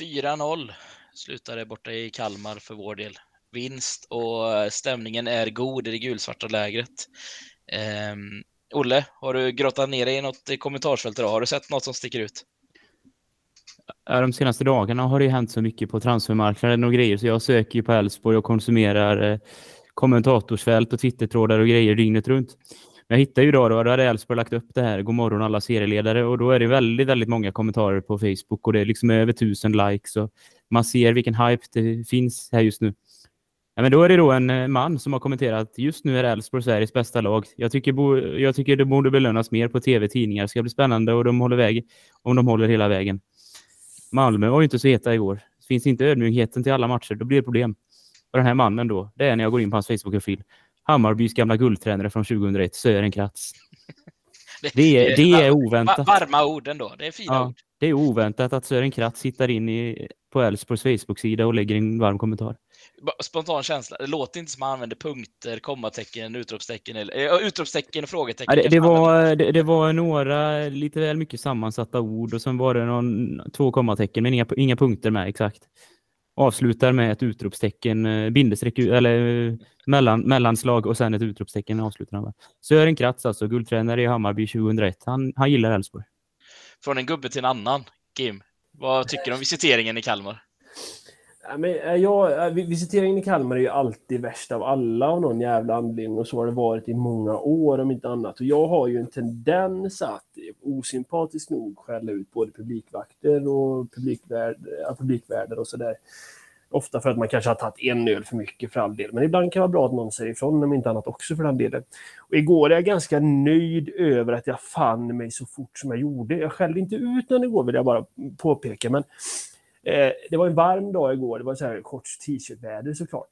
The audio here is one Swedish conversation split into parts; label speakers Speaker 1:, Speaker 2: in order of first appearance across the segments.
Speaker 1: 4-0 slutade borta i Kalmar för vår del. Vinst och eh, stämningen är god i det gulsvarta lägret. Eh, Olle, har du grottat ner dig i något kommentarsfält idag? Har du sett något som sticker ut?
Speaker 2: De senaste dagarna har det hänt så mycket på transfermarknaden och grejer så jag söker ju på Elfsborg och konsumerar eh, kommentatorsfält och twittertrådar och grejer dygnet runt. Men jag hittade ju idag då, då hade Elfsborg lagt upp det här, God morgon alla serieledare och då är det väldigt, väldigt många kommentarer på Facebook och det är liksom över tusen likes och man ser vilken hype det finns här just nu. Ja, men då är det då en eh, man som har kommenterat just nu är Elfsborg Sveriges bästa lag. Jag tycker, bo, jag tycker det borde belönas mer på tv-tidningar. Det ska bli spännande och de håller väg om de håller hela vägen. Malmö var ju inte så heta igår. Finns inte ödmjukheten till alla matcher, då blir det problem. Och den här mannen då, det är när jag går in på hans Facebook-profil. Hammarbys gamla guldtränare från 2001, Sören Kratz. Det är, det är oväntat.
Speaker 1: Varma ord ändå. Det är fina ja, ord.
Speaker 2: Det är oväntat att Sören Kratz hittar in i, på Elfsborgs Facebook-sida och lägger en varm kommentar.
Speaker 1: Spontan känsla. Det låter inte som att han använder punkter, kommatecken, utropstecken, eller, äh, utropstecken och frågetecken.
Speaker 2: Ja, det, det var, det, det, var några lite väl mycket sammansatta ord och sen var det någon, två kommatecken men inga, inga punkter med exakt. Avslutar med ett utropstecken, eh, bindestreck eller eh, mellan, mellanslag och sen ett utropstecken avslutar han. Sören Kratz, alltså guldtränare i Hammarby 2001. Han, han gillar Elfsborg.
Speaker 1: Från en gubbe till en annan. Kim, vad tycker du om visiteringen i Kalmar?
Speaker 3: Men, eh, jag, eh, visiteringen i Kalmar är ju alltid värst av alla av någon jävla anledning och så har det varit i många år om inte annat. Och jag har ju en tendens att eh, osympatiskt nog skälla ut både publikvakter och publikvärdar, publikvärdar och sådär. Ofta för att man kanske har tagit en öl för mycket för all del. Men ibland kan det vara bra att någon säger ifrån, om inte annat också för den delen. Och igår är jag ganska nöjd över att jag fann mig så fort som jag gjorde. Jag skällde inte ut någon igår vill jag bara påpeka. Men Eh, det var en varm dag igår, det var så här kort t-shirt-väder såklart.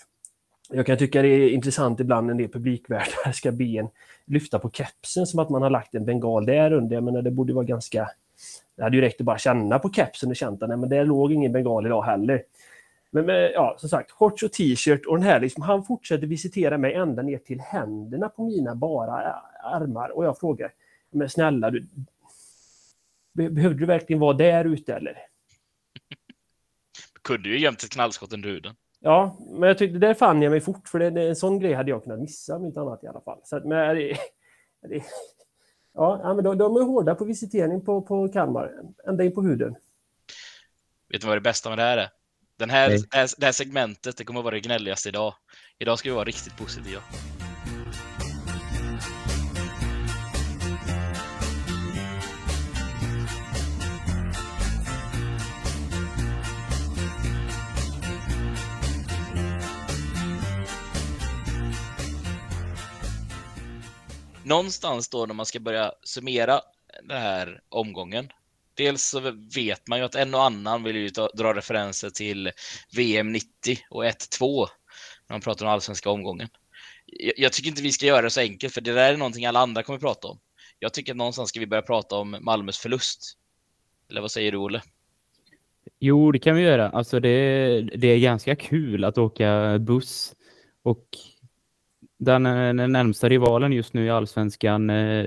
Speaker 3: Jag kan tycka det är intressant ibland när det publikvärdar ska be en lyfta på kepsen som att man har lagt en bengal där under. Jag menar, det borde vara ganska... Det hade ju räckt att bara känna på kepsen och känt att men det låg ingen bengal idag heller. Men, men ja, som sagt, shorts och t-shirt och den här liksom, han fortsätter visitera mig ända ner till händerna på mina bara armar och jag frågar, men snälla du, behövde du verkligen vara där ute eller?
Speaker 1: Kunde ju gömt ett knallskott under huden.
Speaker 3: Ja, men jag tyckte där fann jag mig fort, för det, det, en sån grej hade jag kunnat missa om inte annat i alla fall. Så, men det, det, ja, men de, de, är hårda på visitering på, på Kalmar, ända in på huden.
Speaker 1: Vet du vad det bästa med det här är? Den här, det här, det här segmentet det kommer att vara det gnälligaste idag. Idag ska vi vara riktigt positiva. Någonstans då när man ska börja summera den här omgången. Dels så vet man ju att en och annan vill ju ta, dra referenser till VM 90 och 1-2 när man pratar om allsvenska omgången. Jag, jag, tycker inte vi ska göra det så enkelt, för det där är någonting alla andra kommer prata om. Jag tycker att någonstans ska vi börja prata om Malmös förlust. Eller vad säger du, Olle?
Speaker 2: Jo, det kan vi göra. Alltså det, det är ganska kul att åka buss och den, eh, den närmsta rivalen just nu i allsvenskan eh,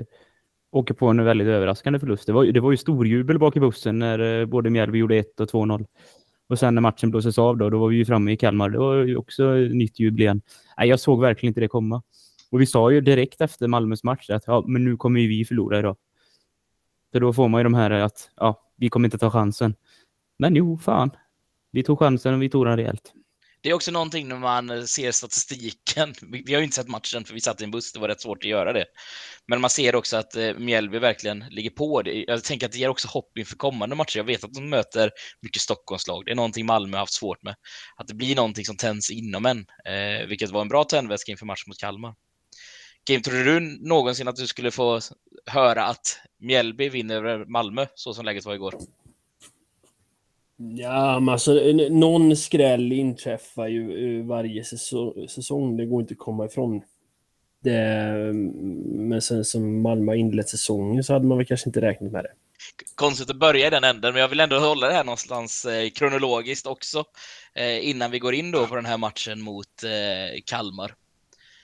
Speaker 2: åker på en väldigt överraskande förlust. Det var, det var ju storjubel bak i bussen när eh, både Mjällby gjorde 1 och 2-0. Och sen när matchen blåses av då, då var vi ju framme i Kalmar. Det var ju också nytt jubel igen. Nej, jag såg verkligen inte det komma. Och vi sa ju direkt efter Malmös match att ja, men nu kommer ju vi förlora idag. För då får man ju de här eh, att ja, vi kommer inte ta chansen. Men jo, fan. Vi tog chansen och vi tog den rejält.
Speaker 1: Det är också någonting när man eh, ser statistiken. Vi har ju inte sett matchen för vi satt i en buss, det var rätt svårt att göra det. Men man ser också att eh, Mjällby verkligen ligger på det. Jag tänker att det ger också hopp inför kommande matcher. Jag vet att de möter mycket Stockholmslag. Det är någonting Malmö har haft svårt med. Att det blir någonting som tänds inom en, eh, vilket var en bra tändvätska inför matchen mot Kalmar. Kim, tror du någonsin att du skulle få höra att Mjällby vinner över Malmö så som läget var igår?
Speaker 3: Ja, men alltså någon skräll inträffar ju varje säsong. Det går inte att komma ifrån. Det, men sen som Malmö har inlett säsongen så hade man väl kanske inte räknat med det.
Speaker 1: Konstigt att börja i den änden, men jag vill ändå hålla det här någonstans eh, kronologiskt också eh, innan vi går in då på den här matchen mot eh, Kalmar.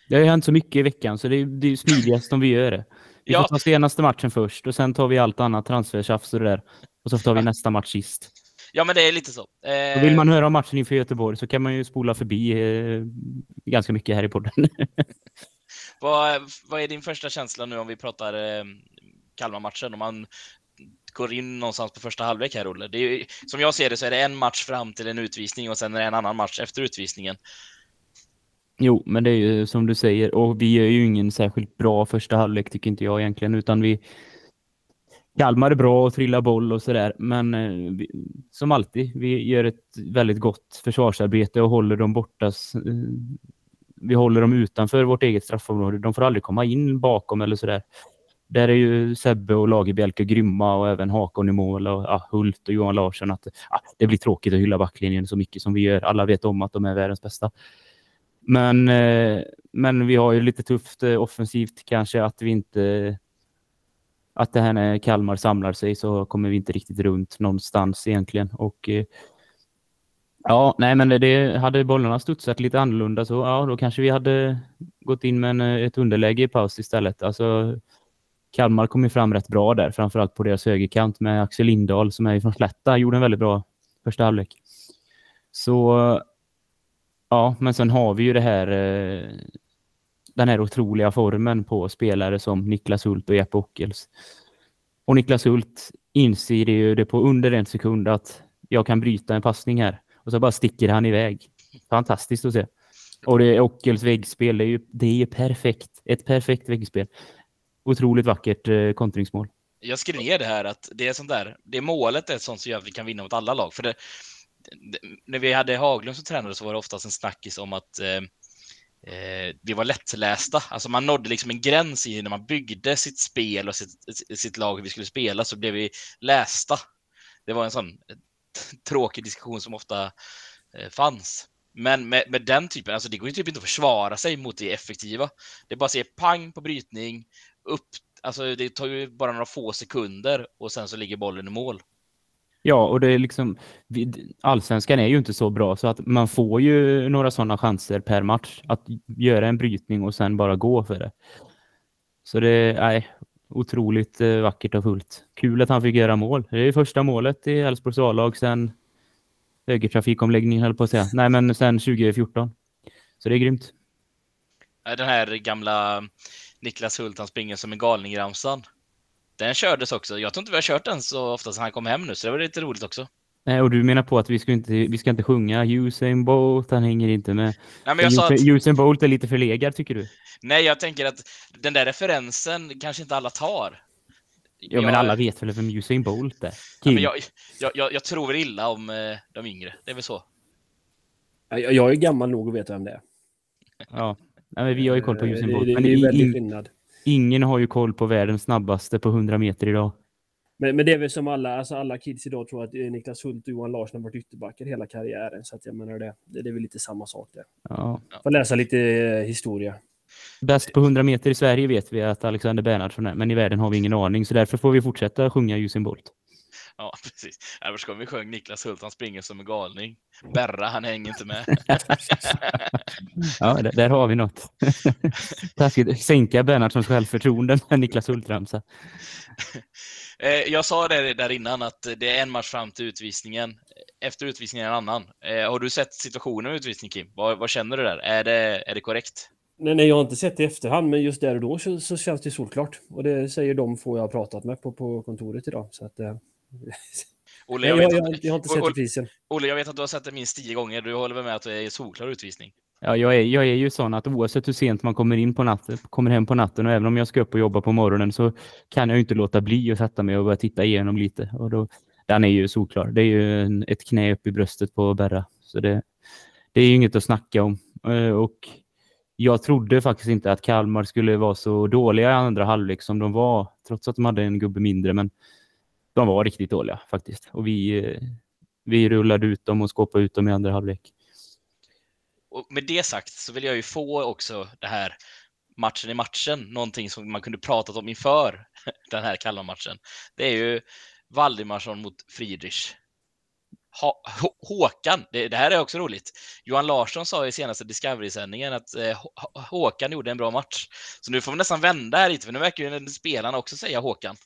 Speaker 2: Det har ju hänt så mycket i veckan så det är, det är smidigast om vi gör det. Vi får ta senaste matchen först och sen tar vi allt annat transfertjafs och det där. Och så tar vi nästa match sist.
Speaker 1: Ja, men det är lite så.
Speaker 2: Eh... Vill man höra om matchen inför Göteborg så kan man ju spola förbi eh, ganska mycket här i podden.
Speaker 1: vad, vad är din första känsla nu om vi pratar eh, Kalmar-matchen? Om man går in någonstans på första halvlek här, Olle. Är, som jag ser det så är det en match fram till en utvisning och sen är det en annan match efter utvisningen.
Speaker 2: Jo, men det är ju som du säger. Och vi gör ju ingen särskilt bra första halvlek tycker inte jag egentligen, utan vi Kalmar är bra och trillar boll och sådär, men eh, vi, som alltid, vi gör ett väldigt gott försvarsarbete och håller dem borta. Eh, vi håller dem utanför vårt eget straffområde. De får aldrig komma in bakom eller sådär. Där är ju Sebbe och Lagerbielke grymma och även Hakon i mål och ja, Hult och Johan Larsson. Att, ja, det blir tråkigt att hylla backlinjen så mycket som vi gör. Alla vet om att de är världens bästa. Men, eh, men vi har ju lite tufft eh, offensivt kanske att vi inte att det här när Kalmar samlar sig så kommer vi inte riktigt runt någonstans egentligen. Och eh, ja, nej men det, hade bollarna studsat lite annorlunda så ja, då kanske vi hade gått in med en, eh, ett underläge i paus istället. Alltså Kalmar kom ju fram rätt bra där, framförallt på deras högerkant med Axel Lindahl som är från Slätta, gjorde en väldigt bra första halvlek. Så ja, men sen har vi ju det här eh, den här otroliga formen på spelare som Niklas Hult och Jeppe Ockels. Och Niklas Hult inser ju det på under en sekund att jag kan bryta en passning här. Och så bara sticker han iväg. Fantastiskt att se. Och det är Ockels väggspel, det är ju, det är ju perfekt. Ett perfekt väggspel. Otroligt vackert eh, kontringsmål.
Speaker 1: Jag skrev ner det här att det är sånt där, det målet är sånt som gör att vi kan vinna mot alla lag. För det, det, när vi hade Haglund som tränare så var det oftast en snackis om att eh, eh, vi var lättlästa. Alltså man nådde liksom en gräns i när man byggde sitt spel och sitt, sitt lag hur vi skulle spela så blev vi lästa. Det var en sån eh, tråkig diskussion som ofta eh, fanns. Men med, med, den typen, alltså det går ju typ inte att försvara sig mot det effektiva. Det är bara att se pang på brytning, upp, alltså det tar ju bara några få sekunder och sen så ligger bollen i mål.
Speaker 2: Ja, och det är liksom, allsvenskan är ju inte så bra så att man får ju några sådana chanser per match att göra en brytning och sen bara gå för det. Så det är otroligt eh, vackert och fullt. Kul att han fick göra mål. Det är första målet i Elfsborgs A-lag sedan högertrafikomläggning höll på att säga. Nej, men sedan 2014. Så det är grymt.
Speaker 1: Den här gamla Niklas Hult, han springer som en galning i ramsan. Den kördes också. Jag tror inte vi har kört den så ofta sedan han kom hem nu, så det var lite roligt också.
Speaker 2: Nej, och du menar på att vi ska inte, vi ska inte sjunga Usain Bolt, han hänger inte med.
Speaker 1: Nej, men jag
Speaker 2: Usain,
Speaker 1: sa att...
Speaker 2: Usain Bolt är lite förlegad, tycker du?
Speaker 1: Nej, jag tänker att den där referensen kanske inte alla tar.
Speaker 2: Ja, jag... men alla vet väl vem Usain Bolt är?
Speaker 1: Ja, men jag, jag, jag, jag, tror illa om eh, de yngre, det är väl så.
Speaker 3: Jag, jag är gammal nog att veta vem det är.
Speaker 2: Ja, Nej, men vi har ju koll på Usain
Speaker 3: eh,
Speaker 2: Bolt.
Speaker 3: Det, det, det är väldigt skillnad.
Speaker 2: Ingen har ju koll på världens snabbaste på 100 meter idag.
Speaker 3: Men, men det är väl som alla, alltså alla kids idag tror att Niklas Hult och Johan Larsson har varit ytterbackar hela karriären. Så att jag menar det, det är väl lite samma sak där.
Speaker 2: Ja.
Speaker 3: Får läsa lite eh, historia.
Speaker 2: Bäst på 100 meter i Sverige vet vi att Alexander Bernhardsson är, men i världen har vi ingen aning. Så därför får vi fortsätta sjunga Usain Bolt.
Speaker 1: Ja, precis. Annars ska vi sjunga Niklas Hult, han springer som en galning. Berra, han hänger inte med.
Speaker 2: ja, där, där, har vi något. Taskigt. Sänka Bernhardssons självförtroende med Niklas Hult-ramsa.
Speaker 1: Eh, jag sa det där innan att det är en match fram till utvisningen. Efter utvisningen en annan. Eh, har du sett situationen med utvisning, Kim? Vad, vad, känner du där? Är det, är det korrekt?
Speaker 3: Nej, nej, jag har inte sett det i efterhand, men just där och då så, så känns det solklart. Och det säger de få jag har pratat med på, på kontoret idag. Så att, eh... Olle, jag, jag, jag, jag, har inte sett reprisen.
Speaker 1: Olle, jag vet att du har sett det minst tio gånger. Du håller väl med att det är solklar utvisning?
Speaker 2: Ja, jag är, jag är ju sån att oavsett hur sent man kommer in på natten, kommer hem på natten och även om jag ska upp och jobba på morgonen så kan jag inte låta bli att sätta mig och börja titta igenom lite. Och då, den är ju solklar. Det är ju en, ett knä upp i bröstet på Berra. Så det, det är ju inget att snacka om. Eh, och jag trodde faktiskt inte att Kalmar skulle vara så dåliga i andra halvlek som de var, trots att de hade en gubbe mindre. Men de var riktigt dåliga faktiskt. Och vi, eh, vi rullade ut dem och skåpade ut dem i andra halvlek.
Speaker 1: Och med det sagt så vill jag ju få också det här matchen i matchen, någonting som man kunde pratat om inför den här kalla matchen. Det är ju Valdimarsson mot Friedrich. Ha, Håkan, det, det, här är också roligt. Johan Larsson sa i senaste Discovery-sändningen att eh, Håkan gjorde en bra match. Så nu får vi nästan vända här lite, för nu verkar ju spelarna också säga Håkan.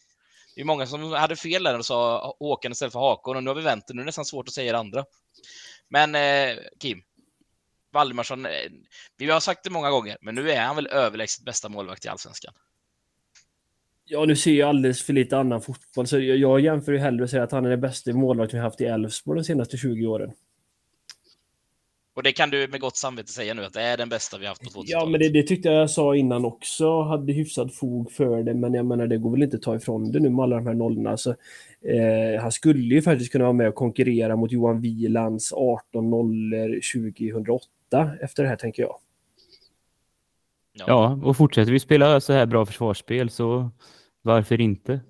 Speaker 1: Det är många som hade fel där och sa Håkan istället för Hakon och nu har vi vänt det. Nu är det nästan svårt att säga det andra. Men eh, Kim, Valdemarsson, eh, vi har sagt det många gånger, men nu är han väl överlägset bästa målvakt i Allsvenskan.
Speaker 3: Ja, nu ser jag alldeles för lite annan fotboll, så jag jämför ju hellre och säger att han är den bästa målvakt vi haft i Elfsborg de senaste 20 åren.
Speaker 1: Och det kan du med gott samvete säga nu, att det är den bästa vi haft på 2000-talet.
Speaker 3: Ja, men det, det, tyckte jag sa innan också, hade hyfsad fog för det, men jag menar det går väl inte att ta ifrån det nu med alla de här nollorna. Så, eh, han skulle ju faktiskt kunna vara med och konkurrera mot Johan Wielands 18 nollor 2008 efter det här, tänker jag.
Speaker 2: Ja. ja, och fortsätter vi spela så här bra försvarsspel så varför inte?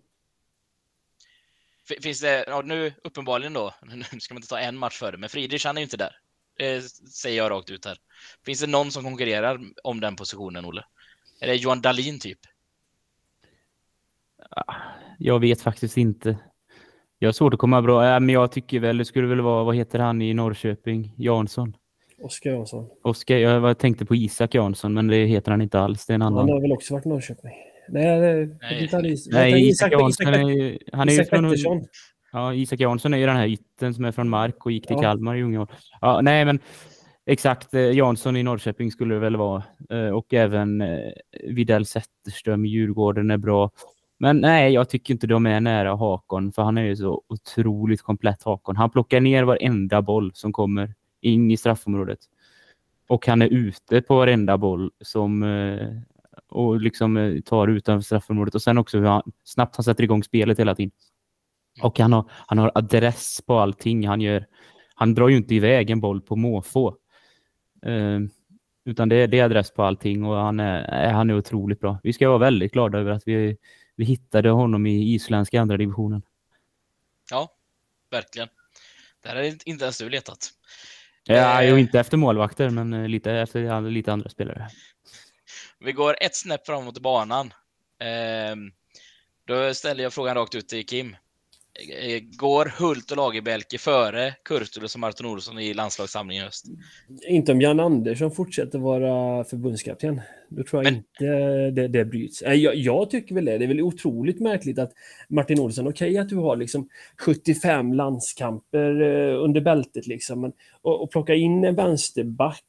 Speaker 1: Finns det, ja, nu uppenbarligen då, nu ska man inte ta en match före, men Friedrich han är ju inte där. Det säger jag rakt ut här. Finns det någon som konkurrerar om den positionen, Olle? Är det Johan Dahlin typ?
Speaker 2: Jag vet faktiskt inte. Jag har svårt att komma bra, ja, men jag tycker väl det skulle väl vara, vad heter han i Norrköping? Jansson?
Speaker 3: Oskar Jansson.
Speaker 2: Oskar, jag tänkte på Isak Jansson, men det heter han inte alls. Det är en annan.
Speaker 3: Han har väl också varit i Norrköping? Nej, nej,
Speaker 2: nej, Is nej Isak, Jansson är, han är Isak från, Pettersson. Ja, Isak Jansson är ju den här ytten som är från Mark och gick till ja. Kalmar i unga år. Ja, nej, men exakt. Eh, Jansson i Norrköping skulle det väl vara. Eh, och även eh, Videll Zetterström i Djurgården är bra. Men nej, jag tycker inte de är nära Hakon, för han är ju så otroligt komplett Hakon. Han plockar ner varenda boll som kommer in i straffområdet. Och han är ute på varenda boll som och liksom tar utanför straffområdet. Och sen också hur han, snabbt han sätter igång spelet hela tiden. Och han har, han har adress på allting han gör. Han drar ju inte iväg en boll på måfå. Uh, utan det, det, är adress på allting och han är, han är otroligt bra. Vi ska vara väldigt glada över att vi, vi hittade honom i isländska andra divisionen.
Speaker 1: Ja, verkligen. Det här är inte ens du letat.
Speaker 2: Ja, eh, inte efter målvakter, men eh, lite efter lite andra spelare.
Speaker 1: Vi går ett snäpp framåt i banan. Eh, då ställer jag frågan rakt ut till Kim. Eh, går Hult och Lagerbälke före Kurtulus och Martin Olsson i landslagssamlingen i höst?
Speaker 3: Inte om Jan Andersson fortsätter vara förbundskapten. Då tror jag Men... inte det, det bryts. Jag, jag, tycker väl det. Det är väl otroligt märkligt att Martin Olsson, okej okay, att du har liksom 75 landskamper eh, under bältet liksom, men och, och plocka in en vänsterback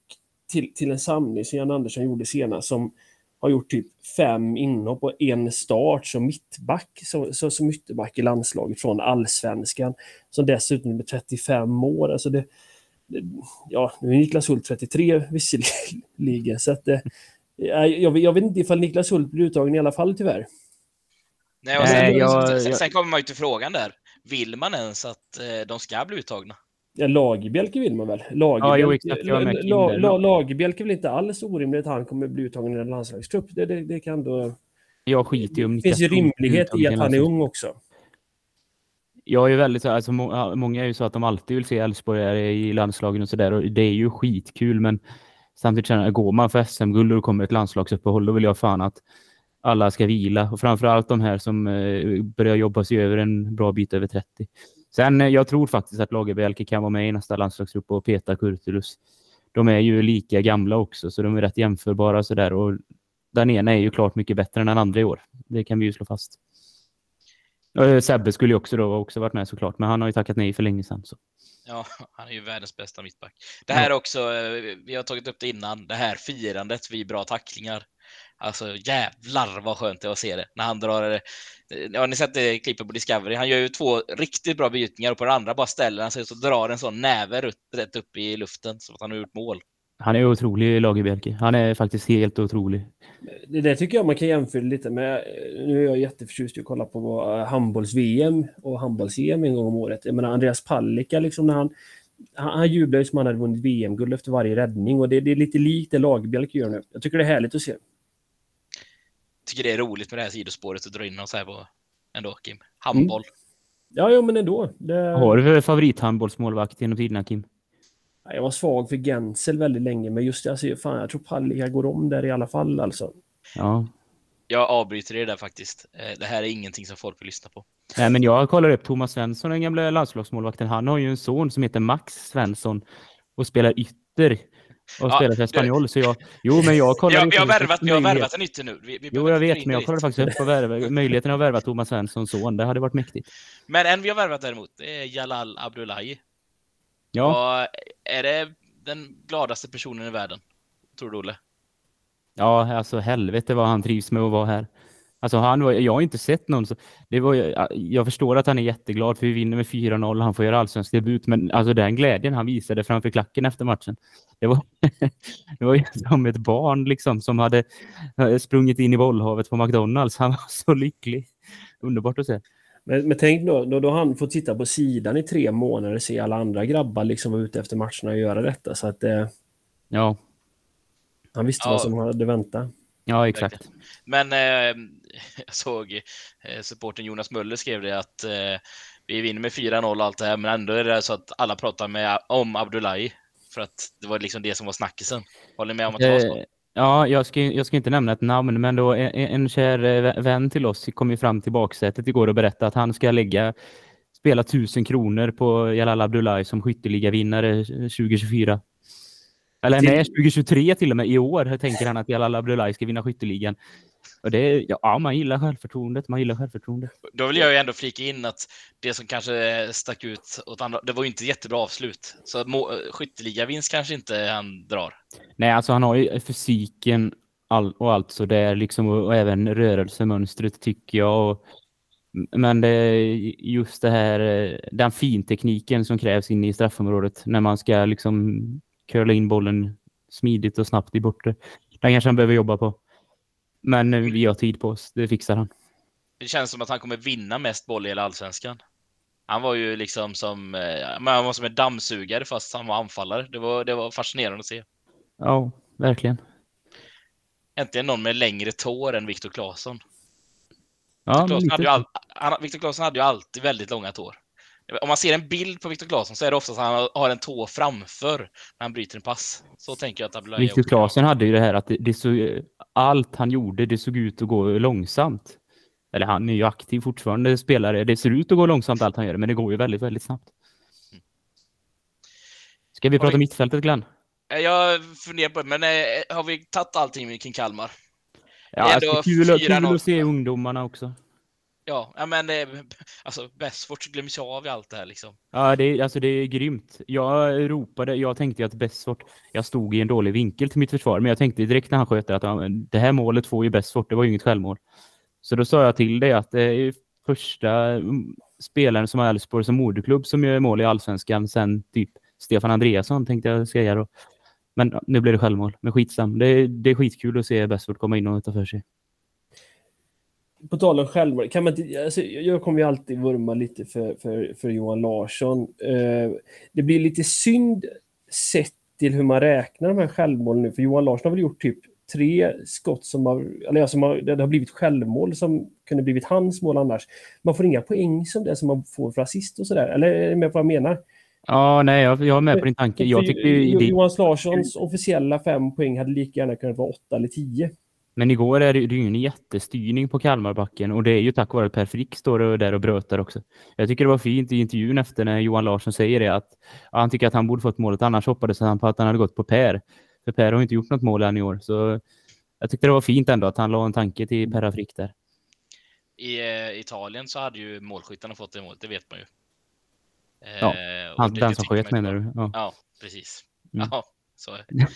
Speaker 3: till, till en samling som Jan Andersson gjorde senast som har gjort typ fem inhopp och en start som mittback, som, som, som ytterback i landslaget från allsvenskan. Som dessutom är 35 år. Alltså det, det, ja, nu är Niklas Hult 33 visserligen, så att det, jag, jag vet inte ifall Niklas Hult blir uttagen i alla fall tyvärr.
Speaker 1: Nej, och sen, Nej, jag, sen, sen kommer man ju till frågan där. Vill man ens att eh, de ska bli uttagna?
Speaker 3: Ja, Lagerbjälke vill man väl? Lagerbjälke, ja, la, la, Lagerbjälke vill inte alls orimligt att han kommer bli uttagen i en landslagstrupp. Det, det, det kan då...
Speaker 2: Jag skiter ju om
Speaker 3: Det finns ju rimlighet i att han är ung också.
Speaker 2: Jag är väldigt alltså, många är ju så att de alltid vill se Elfsborg i landslagen och sådär och det är ju skitkul men samtidigt känner jag, går man för SM-guld och kommer ett landslagsuppehåll då vill jag fan att alla ska vila och framförallt de här som eh, börjar jobba sig över en bra bit över 30. Sen eh, jag tror faktiskt att Lagerbielke kan vara med i nästa landslagsgrupp och peta Kurtulus. De är ju lika gamla också så de är rätt jämförbara sådär och den ena är ju klart mycket bättre än den andra i år. Det kan vi ju slå fast. Sebbe skulle ju också då också varit med såklart, men han har ju tackat nej för länge sedan. Så.
Speaker 1: Ja, han är ju världens bästa mittback. Det här ja. också, eh, vi har tagit upp det innan, det här firandet vid bra tacklingar. Alltså jävlar vad skönt det är att se det när han drar. Eh, ja, ni sett det klippet på Discovery. Han gör ju två riktigt bra brytningar och på den andra bara ställer han sig och drar en sån näve rätt upp i luften så att han har gjort mål.
Speaker 2: Han är otrolig, Lagerbjälke. Han är faktiskt helt otrolig.
Speaker 3: Det där tycker jag man kan jämföra lite med. Nu är jag jätteförtjust i att kolla på handbolls-VM och handbolls-EM en gång om året. Jag menar Andreas Palicka, liksom när han, han, han jublar ju som han hade vunnit VM-guld efter varje räddning och det, det är lite likt det Lagerbjälke gör nu. Jag tycker det är härligt att se
Speaker 1: tycker det är roligt med det här sidospåret att dra in oss här på ändå, Kim. Handboll. Mm.
Speaker 3: Ja, jo, men ändå. Det...
Speaker 2: Har du för favorithandbollsmålvakt genom tiderna, Kim?
Speaker 3: Jag var svag för Gensel väldigt länge, men just det, alltså, fan, jag tror Palicka går om där i alla fall alltså.
Speaker 2: Ja.
Speaker 1: Jag avbryter det där faktiskt. Eh, det här är ingenting som folk vill lyssna på.
Speaker 2: Nej, men jag kollar upp Thomas Svensson, den gamla landslagsmålvakten. Han har ju en son som heter Max Svensson och spelar ytter och
Speaker 1: Ja,
Speaker 2: spelar för Espanyol. Så jag, jo, men jag kollar
Speaker 1: har, vi har värvat, vi har värvat en ytter nu. Vi, vi
Speaker 2: Jo, jag vet, men jag kollade faktiskt upp på värva, möjligheten att värva Thomas Svenssons son. Det hade varit mäktigt.
Speaker 1: Men en vi har värvat däremot är Jalal Abdullahi.
Speaker 2: Ja,
Speaker 1: Och är det den gladaste personen i världen? Tror du, Olle?
Speaker 2: ja alltså helvete vad han trivs med att vara här. Alltså han var, jag har inte sett någon så, det var, jag förstår att han är jätteglad för vi vinner med 4-0 han får göra allsvensk debut men alltså den glädjen han visade framför klacken efter matchen. Det var, det var ju som ett barn liksom som hade eh, sprungit in i bollhavet på McDonalds. Han var så lycklig. Underbart att se.
Speaker 3: Men, men tänk då, då, då har han fått sitta på sidan i tre månader och se alla andra grabbar liksom vara ute efter matcherna och göra detta. Så att eh,
Speaker 2: Ja,
Speaker 3: han visste
Speaker 1: Ja.
Speaker 3: vad som hade väntat.
Speaker 2: ja exakt.
Speaker 1: Men eh, jag såg eh, supporten Jonas Möller skrev det att eh, vi vinner med 4-0 och allt det här, men ändå är det så att alla pratar med, om Abdullahi. För att det var liksom det som var snackisen. Håller ni med om att det var så?
Speaker 2: Ja, jag ska, jag ska inte nämna ett namn, men då en, en kär eh, vä- vän till oss kom ju fram till baksätet igår och berättade att han ska lägga spela tusen kronor på Jalal Abdullahi som skytteligavinnare 2024. Eller
Speaker 3: Till-
Speaker 2: nej, 2023 till och med. I år tänker han att Jalal Abdullahi ska vinna skytteligan. Och det, ja, man gillar självförtroendet. Man gillar självförtroendet.
Speaker 1: Då vill jag ju ändå flika in att det som kanske stack ut åt andra, det var ju inte jättebra avslut. Så skytteligavinst kanske inte han drar.
Speaker 2: Nej, alltså han har ju fysiken all, och allt så där liksom och, och även rörelsemönstret tycker jag. Och, men det just det här, eh, den fintekniken som krävs inne i straffområdet när man ska liksom curla in bollen smidigt och snabbt i bortre. Den kanske han behöver jobba på. Men eh, vi har tid på oss, det fixar han.
Speaker 1: Det känns som att han kommer vinna mest boll i hela allsvenskan. Han var ju liksom som, eh, men han var som en dammsugare fast han var anfallare. Det var, det var fascinerande att se.
Speaker 2: Ja, verkligen.
Speaker 1: Äntligen någon med längre tår än Viktor Claesson.
Speaker 2: Ja,
Speaker 1: Claesson
Speaker 2: lite.
Speaker 1: hade ju all, han, Viktor Claesson hade ju alltid väldigt långa tår. Om man ser en bild på Viktor Claesson så är det ofta så att han har en tå framför när han bryter en pass. Så tänker jag att Abdullahi
Speaker 2: Viktor. Claesson hade ju det här att det, det såg, allt han gjorde, det såg ut att gå långsamt. Eller han är ju aktiv fortfarande spelare. Det ser ut att gå långsamt allt han gör, men det går ju väldigt, väldigt snabbt. Ska vi prata
Speaker 1: vi-
Speaker 2: mittfältet, Glenn?
Speaker 1: Eh, Jag funderar på det, men eh, har vi tagit allting kring Kalmar?
Speaker 2: Ja,
Speaker 1: är
Speaker 2: alltså,
Speaker 1: ändå
Speaker 2: kul, kul
Speaker 1: 4-0.
Speaker 2: att se ungdomarna också.
Speaker 1: Ja, men eh, alltså Bessfort glöms jag av i allt det här liksom.
Speaker 2: Ja, det, är- alltså, det är grymt. Jag ropade, jag tänkte ju att Bessfort, jag stod i en dålig vinkel till mitt försvar, men jag tänkte direkt när han sköt att han, det här målet får ju Bessfort, det var ju inget självmål. Så då sa jag till dig att eh, det är första mm, spelaren som har Elfsborg som moderklubb som gör mål i Allsvenskan sen typ Stefan Andreasson tänkte jag säga då. Men nu blev det självmål, men skitsam. Det, är- det är skitkul att se Bessfort komma in och ta för sig.
Speaker 3: På tal om självmål, kan man alltså, jag kommer ju alltid vurma lite för, för, för Johan Larsson. Eh, det blir lite synd sett till hur man räknar de här självmålen nu, för Johan Larsson har väl gjort typ tre skott som har, eller som har, det har blivit självmål som kunde blivit hans mål annars. Man får inga poäng som det som man får för assist och sådär, eller är du med på vad jag menar?
Speaker 2: Ja, nej, jag, jag är med på din tanke. Jag tycker
Speaker 3: Johan Larssons officiella fem poäng hade lika gärna kunnat vara åtta eller tio.
Speaker 2: Men igår är det, ju en jättestyrning på Kalmarbacken och det är ju tack vare att Per Frick står där och brötar också. Jag tycker det var fint i intervjun efter när Johan Larsson säger det att ja, han tycker att han borde fått målet annars hoppades han på att han hade gått på Per. För Per har inte gjort något mål än i år så jag tyckte det var fint ändå att han la en tanke till Per Frick där.
Speaker 1: I eh, Italien så hade ju målskyttarna fått det målet, det vet man ju. Eh,
Speaker 2: Ja, Han, den som sköt menar du? Ja.
Speaker 1: Ja, precis.
Speaker 2: Mm.
Speaker 1: Ja, så det.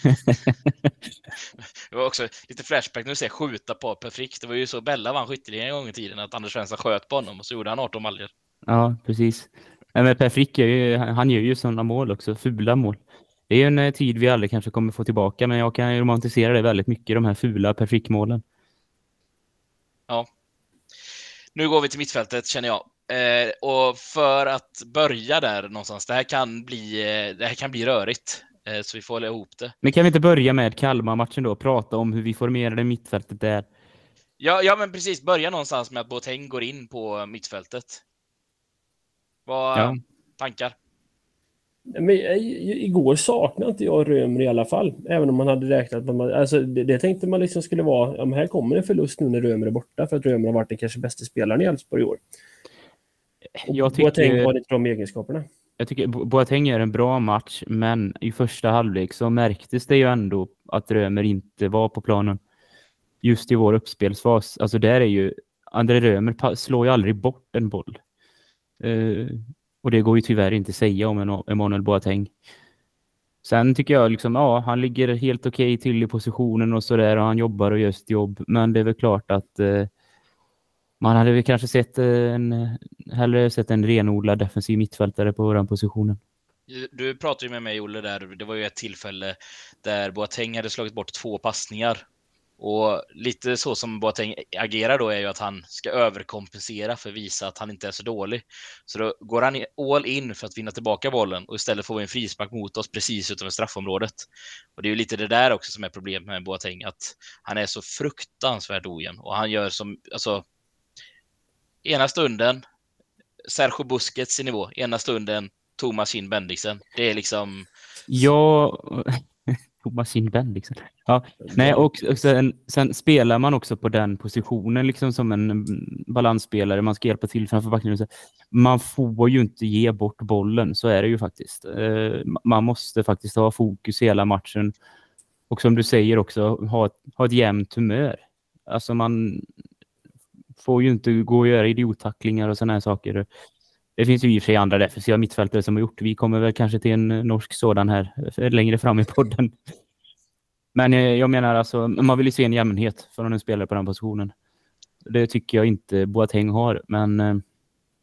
Speaker 1: Var också lite flashback när du säger skjuta på Per Frick. Det var ju så Bella vann skytteligan en gång i tiden, att Anders Svensson sköt på honom och så gjorde han 18 baljor.
Speaker 2: ja, precis. Men per Frick är ju, han gör ju sådana mål också, fula mål. Det är ju en eh, tid vi aldrig kanske kommer få tillbaka men jag kan ju romantisera det väldigt mycket, de här fula Per Frick-målen.
Speaker 1: Nu går vi till mittfältet känner jag. Eh, och för att börja där någonstans, det här kan bli, eh, det här kan bli rörigt. Eh, så vi får hålla ihop det.
Speaker 2: Men kan vi inte börja med Kalmar-matchen då och prata om hur vi formerade mittfältet där?
Speaker 1: Ja, ja, men precis. Börja någonstans med att Boateng går in på mittfältet. Vad
Speaker 2: Ja.
Speaker 1: tankar?
Speaker 3: Men i- i- igår saknade inte jag Römer i alla fall. Även om man hade räknat med... Man, alltså det, det tänkte man liksom skulle vara... Ja, men här kommer en förlust nu när Römer är borta. För att Römer har varit den kanske bästa spelaren i Elfsborg i år. Och
Speaker 2: Jag
Speaker 3: Boateng
Speaker 2: tycker,
Speaker 3: har inte de egenskaperna
Speaker 2: jag tycker Boateng gör en bra match, men i första halvlek så märktes det ju ändå att Römer inte var på planen. Just i vår uppspelsfas. Alltså där är ju, André Römer slår ju aldrig bort en boll. Uh, och det går ju tyvärr inte säga om Emanuel Boateng. Sen tycker jag liksom, ja, han ligger helt okej okay till i positionen och sådär och han jobbar och gör sitt jobb. Men det är väl klart att uh, man hade väl kanske sett en, hellre sett en renodlad defensiv mittfältare på den positionen.
Speaker 1: Du pratade ju med mig Olle där, det var ju ett tillfälle där Boateng hade slagit bort två passningar. Och lite så som Boateng agerar då är ju att han ska överkompensera för att visa att han inte är så dålig. Så då går han all in för att vinna tillbaka bollen och istället får vi en frispark mot oss precis utanför straffområdet. Och det är ju lite det där också som är problemet med Boateng, att han är så fruktansvärt ojämn och han gör som, alltså ena stunden Sergio Busquets i nivå, ena stunden Thomas Hin Bendixen. Det är liksom...
Speaker 2: Ja, Thomas Hin Bendixen. Ja, nej, och, och sen, sen, spelar man också på den positionen liksom som en balansspelare. Man ska hjälpa till framför backen. Man får ju inte ge bort bollen, så är det ju faktiskt. Eh, man måste faktiskt ha fokus hela matchen. Och som du säger också, ha, ha ett jämnt humör. Alltså man, får ju inte gå och göra idiottacklingar och sådana här saker. Det finns ju i och för sig andra defensiva mittfältare som har gjort. Vi kommer väl kanske till en norsk sådan här längre fram i podden. Men eh, jag menar alltså, man vill ju se en jämnhet från en spelare på den positionen. Det tycker jag inte Boateng har, men... Eh,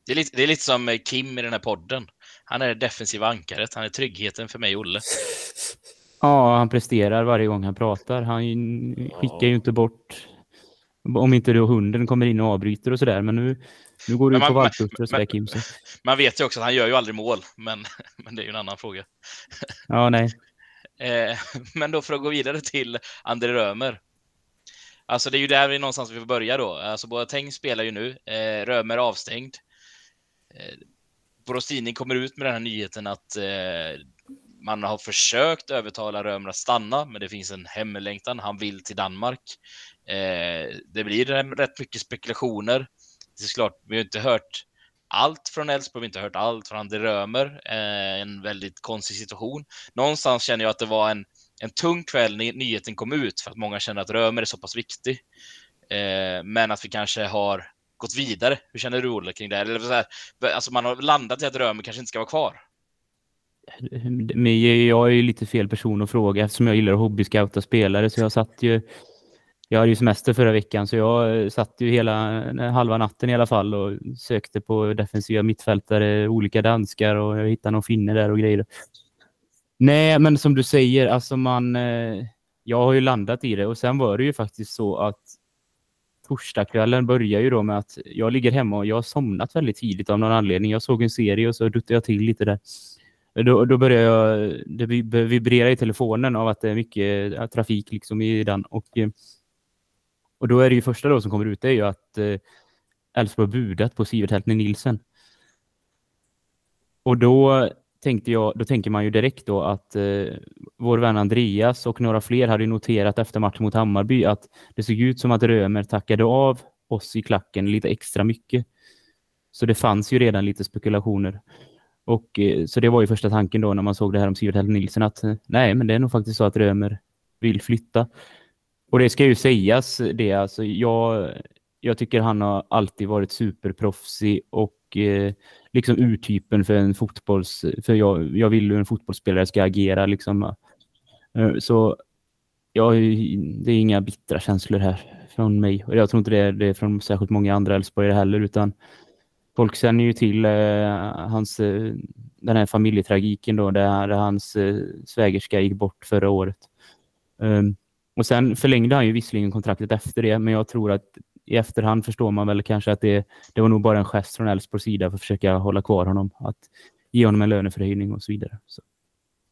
Speaker 1: det är, lite, det är lite som eh, Kim i den här podden. Han är det defensiva ankaret. Han är tryggheten för mig och Olle.
Speaker 2: Ja, han presterar varje gång han pratar. Han skickar ju inte bort om inte då hunden kommer in och avbryter och sådär. Men nu, nu går du man, på valpputter och sådär Kim. Så.
Speaker 1: Man vet ju också att han gör ju aldrig mål, men, men det är ju en annan fråga.
Speaker 2: Ja, nej.
Speaker 1: Eh, men då för att gå vidare till André Römer. Alltså det är ju där vi någonstans vi får börja då. Alltså Boateng spelar ju nu, eh, Römer avstängd. Eh, Borostini kommer ut med den här nyheten att eh, man har försökt övertala Römer att stanna, men det finns en hemlängtan. Han vill till Danmark. Eh, det blir rätt mycket spekulationer. Det är klart, vi har inte hört allt från Elfsborg, vi har inte hört allt från André Römer. Eh, en väldigt konstig situation. Någonstans känner jag att det var en, en tung kväll när nyheten kom ut för att många känner att Römer är så pass viktig. Eh, men att vi kanske har gått vidare. Hur känner du Olle kring det? Eller så här, alltså man har landat i att Römer kanske inte ska vara kvar.
Speaker 2: Jag är ju lite fel person att fråga eftersom jag gillar att hobbyscouta spelare så jag satt ju jag hade ju semester förra veckan så jag satt ju hela eh, halva natten i alla fall och sökte på defensiva mittfältare, olika danskar och jag hittade någon finne där och grejer. Nej, men som du säger, alltså man... Eh, jag har ju landat i det och sen var det ju faktiskt så att torsdagskvällen börjar ju då med att jag ligger hemma och jag har somnat väldigt tidigt av någon anledning. Jag såg en serie och så duttade jag till lite där. Då, då börjar jag det vibrerar i telefonen av att det är mycket eh, trafik liksom i den och och då är det ju första då som kommer ut det är ju att eh, Elfsborg har budat på Sivert Heltner Nilsen. Och då tänkte jag, då tänker man ju direkt då att eh, vår vän Andreas och några fler hade noterat efter matchen mot Hammarby att det såg ut som att Römer tackade av oss i klacken lite extra mycket. Så det fanns ju redan lite spekulationer. Och eh, så det var ju första tanken då när man såg det här om Sivert Heltner Nilsen att eh, nej, men det är nog faktiskt så att Römer vill flytta. Och det ska ju sägas det, alltså jag, jag tycker han har alltid varit superproffsig och eh, liksom urtypen för en fotbolls... För jag, jag vill hur en fotbollsspelare ska agera liksom. Eh, så ja, det är inga bittra känslor här från mig. Och jag tror inte det är, det är från särskilt många andra Elfsborgare heller, utan folk känner ju till eh, hans, eh, den här familjetragiken då, där, där hans eh, svägerska gick bort förra året. Um, och sen förlängde han ju visserligen kontraktet efter det, men jag tror att i efterhand förstår man väl kanske att det, det var nog bara en gest från Elfsborgs sida för att försöka hålla kvar honom. Att ge honom en löneförhöjning och så vidare. Så.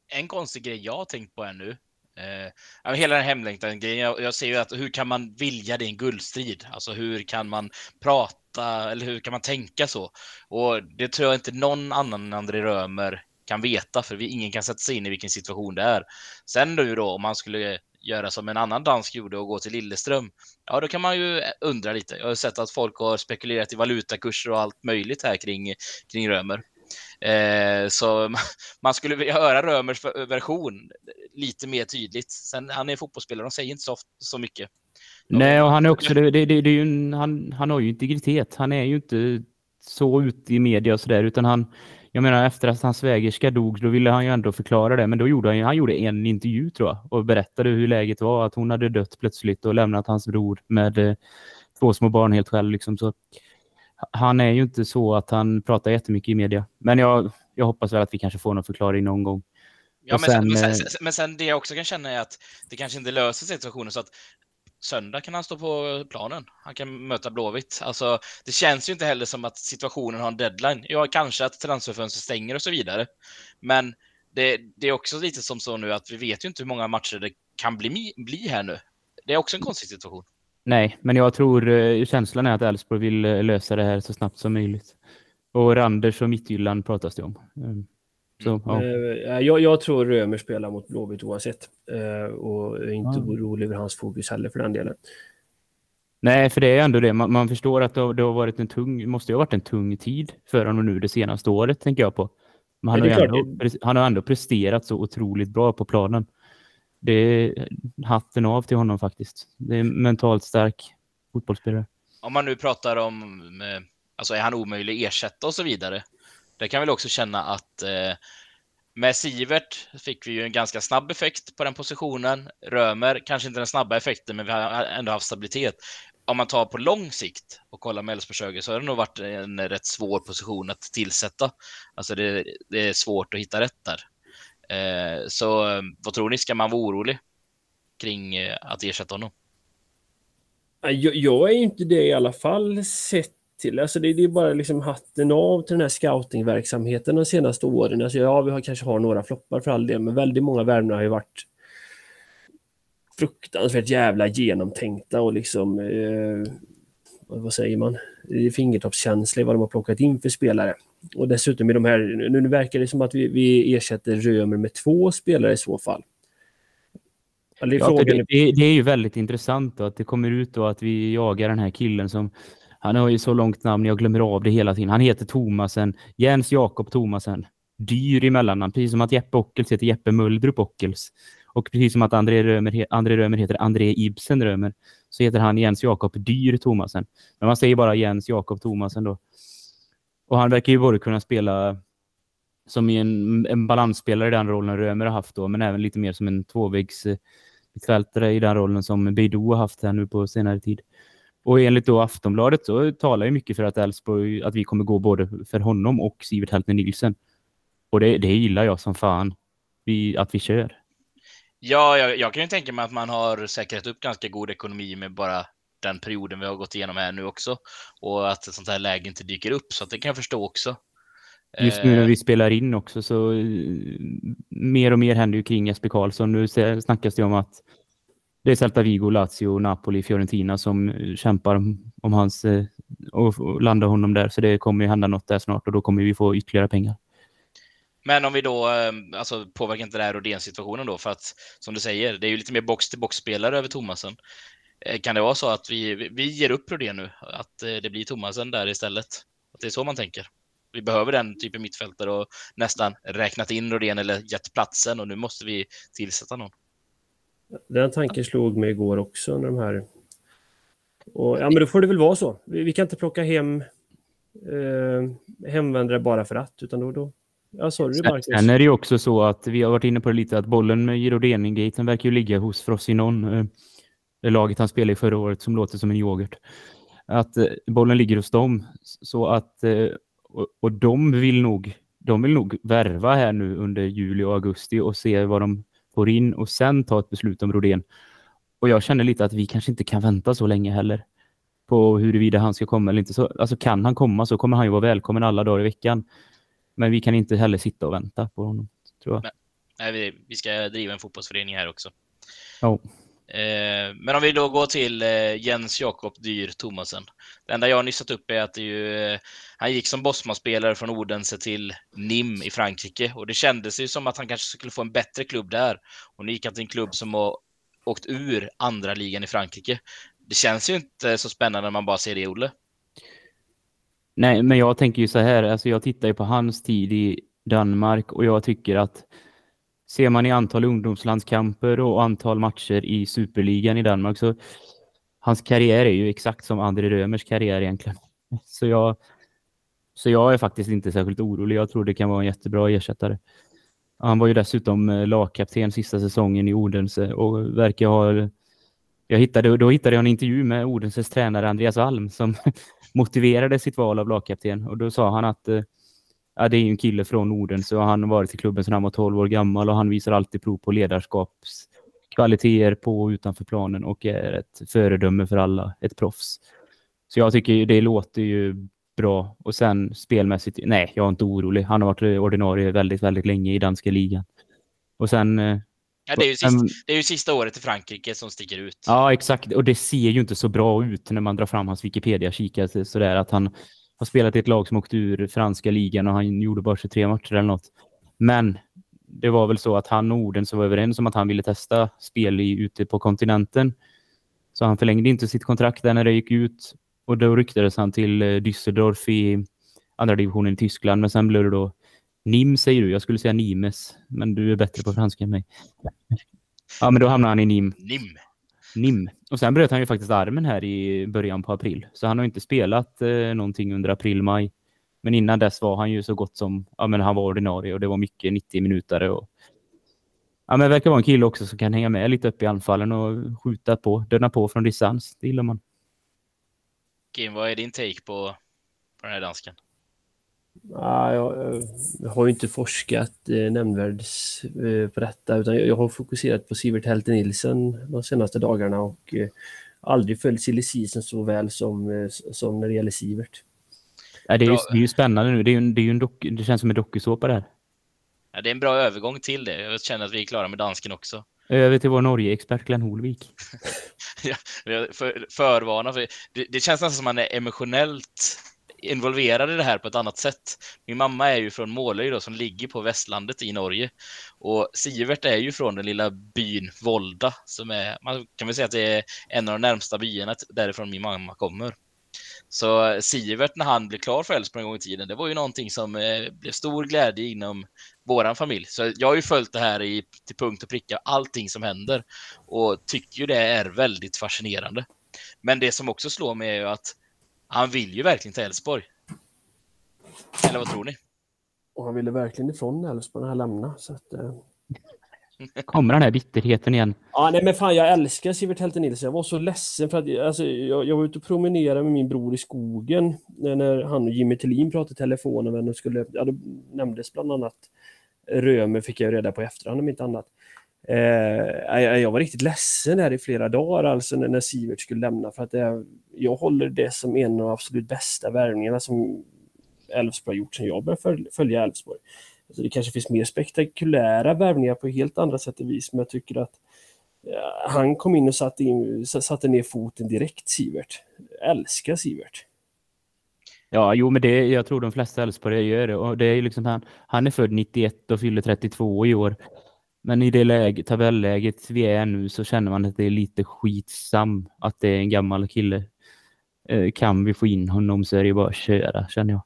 Speaker 1: En konstig grej jag har tänkt på ännu. Eh, hela den här hemlängtan-grejen. Jag, jag, ser ju att hur kan man vilja det i en guldstrid? Alltså hur kan man prata eller hur kan man tänka så? Och det tror jag inte någon annan än André Römer kan veta, för vi, ingen kan sätta sig in i vilken situation det är. Sen nu då, om man skulle göra som en annan dansk gjorde och gå till Lilleström. Ja, då kan man ju undra lite. Jag har sett att folk har spekulerat i valutakurser och allt möjligt här kring, kring Römer. Eh, så man skulle vilja höra Römers version lite mer tydligt. Sen, han är fotbollsspelare, de säger inte så, så mycket.
Speaker 2: Nej, och han är också, det, det, det, det är ju en, han, han har ju integritet. Han är ju inte så ute i media och sådär, utan han, jag menar efter att hans svägerska dog, då ville han ju ändå förklara det, men då gjorde han, han gjorde en intervju tror jag och berättade hur läget var, att hon hade dött plötsligt och lämnat hans bror med eh, två små barn helt själv. Liksom. Så, han är ju inte så att han pratar jättemycket i media, men jag, jag hoppas väl att vi kanske får någon förklaring någon gång.
Speaker 1: Ja, men, sen, men, sen, men sen det jag också kan känna är att det kanske inte löser situationen så att söndag kan han stå på planen. Han kan möta Blåvitt. Alltså, det känns ju inte heller som att situationen har en deadline. Ja, kanske att transferfönstret stänger och så vidare. Men det, det, är också lite som så nu att vi vet ju inte hur många matcher det kan bli, bli här nu. Det är också en konstig situation.
Speaker 2: Nej, men jag tror eh, känslan är att Elfsborg vill eh, lösa det här så snabbt som möjligt. Och Randers och Mittjylland pratas det om. Mm. Mm.
Speaker 3: Så, ja. Eh, jag, jag, tror Römer spelar mot Blåvitt oavsett. Eh, och är inte ja. orolig över hans fokus heller för den delen.
Speaker 2: Nej, för det är ändå det. Man, man förstår att det har, det har, varit en tung, måste ha varit en tung tid för honom nu det senaste året, tänker jag på. Men han, har ändå, han har ändå presterat så otroligt bra på planen. Det är hatten av till honom faktiskt. Det är mentalt stark fotbollsspelare.
Speaker 1: Om man nu pratar om, eh, alltså är han omöjlig att ersätta och så vidare. Det kan väl också känna att eh, med Sivert fick vi ju en ganska snabb effekt på den positionen. Römer, kanske inte den snabba effekten, men vi har ändå haft stabilitet. Om man tar på lång sikt och kollar med Elfsborg så har det nog varit en rätt svår position att tillsätta. Alltså det, det är svårt att hitta rätt där. Eh, så vad tror ni, ska man vara orolig kring eh, att ersätta honom?
Speaker 3: Jag, jag är inte det i alla fall sett till. Alltså det, det, är bara liksom hatten av till den här scoutingverksamheten de senaste åren. Alltså ja, vi har, kanske har några floppar för all del, men väldigt många värvningar har ju varit fruktansvärt jävla genomtänkta och liksom eh, vad säger man? Fingertoppskänsla i vad de har plockat in för spelare. Och dessutom i de här, nu verkar det som att vi, vi ersätter Römer med två spelare i så fall.
Speaker 2: Ja, det, det, det, är ju väldigt intressant då, att det kommer ut då att vi jagar den här killen som han har ju så långt namn, jag glömmer av det hela tiden. Han heter Thomasen, Jens Jakob Thomasen. Dyr i mellannamn, precis som att Jeppe Ockels heter Jeppe Muldrup Ockels. Och precis som att André Römer, André Römer heter André Ibsen Römer, så heter han Jens Jakob Dyr Thomasen. Men man säger bara Jens Jakob Thomasen då. Och han verkar ju både kunna spela som en, en balansspelare i den rollen Römer har haft då, men även lite mer som en tvåvägs eh, mittfältare i den rollen som Beidou har haft här nu på senare tid. Och enligt då Aftonbladet så talar ju mycket för att Elfsborg, att vi kommer gå både för honom och Sivert Heltner Nilsen. Och det, det gillar jag som fan, vi, att vi kör.
Speaker 1: Ja, jag, jag kan ju tänka mig att man har säkrat upp ganska god ekonomi med bara den perioden vi har gått igenom här nu också. Och att ett sånt här läge inte dyker upp, så det kan jag förstå också.
Speaker 2: Just nu när eh. vi spelar in också så eh, mer och mer händer ju kring Jesper Karlsson. Nu snackas det om att det är Celta Vigo, Lazio, Napoli, Fiorentina som kämpar om hans eh, och landa honom där. Så det kommer ju hända något där snart och då kommer vi få ytterligare pengar.
Speaker 1: Men om vi då, eh, alltså påverkar inte det här Rodén-situationen då? För att som du säger, det är ju lite mer box-till-box-spelare över Thomasen. Eh, kan det vara så att vi, vi ger upp Rodén nu? Att det blir Thomasen där istället? Att det är så man tänker? Vi behöver den typen mittfältare och nästan räknat in Rodén eller gett platsen och nu måste vi tillsätta någon.
Speaker 3: Den tanken slog mig igår också. När de här... Och, ja, men då får det väl vara så. Vi, vi kan inte plocka hem eh, hemvändare bara för att, utan då... då ja, sorry,
Speaker 2: Marcus. Sen är det ju också så att vi har varit inne på det lite, att bollen med Girodeni-gaten verkar ju ligga hos Frossinon, eh, laget han spelade i förra året som låter som en yoghurt. Att eh, bollen ligger hos dem, så att... Eh, och, och de vill nog de vill nog värva här nu under juli och augusti och se vad de får in och sen ta ett beslut om Rodén. Och jag känner lite att vi kanske inte kan vänta så länge heller på huruvida han ska komma eller inte. Så, alltså kan han komma så kommer han ju vara välkommen alla dagar i veckan. Men vi kan inte heller sitta och vänta på honom, tror jag.
Speaker 1: Nej, vi, vi ska driva en fotbollsförening här också.
Speaker 2: Oh.
Speaker 1: Eh, men om vi då går till eh, Jens Jakob Dyr Thomasen. Det enda jag har nystat upp är att ju, eh, han gick som Bosman-spelare från Odense till NIM i Frankrike och det kändes ju som att han kanske skulle få en bättre klubb där. Och nu gick han till en klubb som har åkt ur andra ligan i Frankrike. Det känns ju inte så spännande när man bara ser det, Olle.
Speaker 2: Nej, men jag tänker ju så här, alltså jag tittar ju på hans tid i Danmark och jag tycker att ser man i antal ungdomslandskamper och antal matcher i superligan i Danmark så hans karriär är ju exakt som André Römers karriär egentligen. Så jag, så jag är faktiskt inte särskilt orolig. Jag tror det kan vara en jättebra ersättare. Han var ju dessutom eh, lagkapten sista säsongen i Odense och verkar ha... Jag hittade, då hittade jag en intervju med Odenses tränare Andreas Alm som motiverade sitt val av lagkapten och då sa han att eh, ja, det är en kille från Odense och han har varit i klubben sedan han var 12 år gammal och han visar alltid prov på ledarskapskvaliteter på och utanför planen och är ett föredöme för alla, ett proffs. Så jag tycker det låter ju bra. Och sen spelmässigt, nej, jag är inte orolig. Han har varit ordinarie väldigt, väldigt länge i danska ligan. Och sen... Eh,
Speaker 1: ja, det, är ju sista, det är ju sista året i Frankrike som sticker ut.
Speaker 2: Ja, exakt. Och det ser ju inte så bra ut när man drar fram hans Wikipedia-kikare sådär att han har spelat i ett lag som åkte ur franska ligan och han gjorde bara 23 matcher eller något. Men det var väl så att han och Orden så var överens om att han ville testa spel i, ute på kontinenten. Så han förlängde inte sitt kontrakt där när det gick ut och då ryktades han till eh, Düsseldorf i andra divisionen i Tyskland. Men sen blev det då Nim säger du. Jag skulle säga Nimes. Men du är bättre på franska än mig. Ja, men då hamnade han i Nim.
Speaker 1: Nim.
Speaker 2: Nim. Och sen bröt han ju faktiskt armen här i början på april. Så han har inte spelat eh, någonting under april, maj. Men innan dess var han ju så gott som, ja men han var ordinarie och det var mycket 90 minuter och Ja, men verkar vara en kille också som kan hänga med lite upp i anfallen och skjuta på, döda på från distans. Det gillar man.
Speaker 1: Kim, vad är din take på, på den här dansken?
Speaker 3: Ja, jag, jag har inte forskat eh, nämnvärt eh, på detta utan jag, jag har fokuserat på Sivert Helte Nilsen de senaste dagarna och eh, aldrig följt silly season så väl som, eh, som när det gäller Sivert.
Speaker 2: Ja, det, är ju, det är ju spännande nu. Det, är ju, det, är ju en dock, det känns som en dokusåpa där.
Speaker 1: Ja, det är en bra övergång till det. Jag känner att vi är klara med dansken också.
Speaker 2: Över till vår Norge-expert Glenn Holvik.
Speaker 1: ja, för, förvarna. För det, det, känns nästan som man är emotionellt involverad i det här på ett annat sätt. Min mamma är ju från Målöy då, som ligger på västlandet i Norge. Och Sivert är ju från den lilla byn Volda, som är, man kan väl säga att det är en av de närmsta byarna därifrån min mamma kommer. Så Sivert, när han blev klar för Elfsborg en gång i tiden, det var ju någonting som eh, blev stor glädje inom våran familj. Så jag har ju följt det här i, till punkt och pricka, allting som händer och tycker ju det är väldigt fascinerande. Men det som också slår mig är ju att han vill ju verkligen till Elfsborg. Eller vad tror ni?
Speaker 3: Och han ville verkligen ifrån Elfsborg när han lämnade. Så att, eh...
Speaker 2: Kommer den här bitterheten igen?
Speaker 3: Ja, nej men fan jag älskar Sivert Helte Nilsson. Jag var så ledsen för att alltså, jag, jag var ute och promenerade med min bror i skogen när, han och Jimmy Tillin pratade i telefon och skulle, ja, det nämndes bland annat Römer fick jag reda på i efterhand om inte annat. Eh, jag, var riktigt ledsen här i flera dagar alltså när, när Sivert skulle lämna för att det, jag håller det som en av de absolut bästa värvningarna som Elfsborg har gjort sedan jag började följa Elfsborg. Alltså det kanske finns mer spektakulära värvningar på helt andra sätt och vis, men jag tycker att ja, han kom in och satte, in, satte ner foten direkt, Sivert. Jag älskar Sivert.
Speaker 2: Ja, jo, men det, jag tror de flesta Elfsborgare gör det. Och det är liksom han, han är född 91 och fyller 32 i år. Men i det läge, tabelläget vi är nu så känner man att det är lite skitsam att det är en gammal kille. Eh, kan vi få in honom så är det bara att köra, känner jag.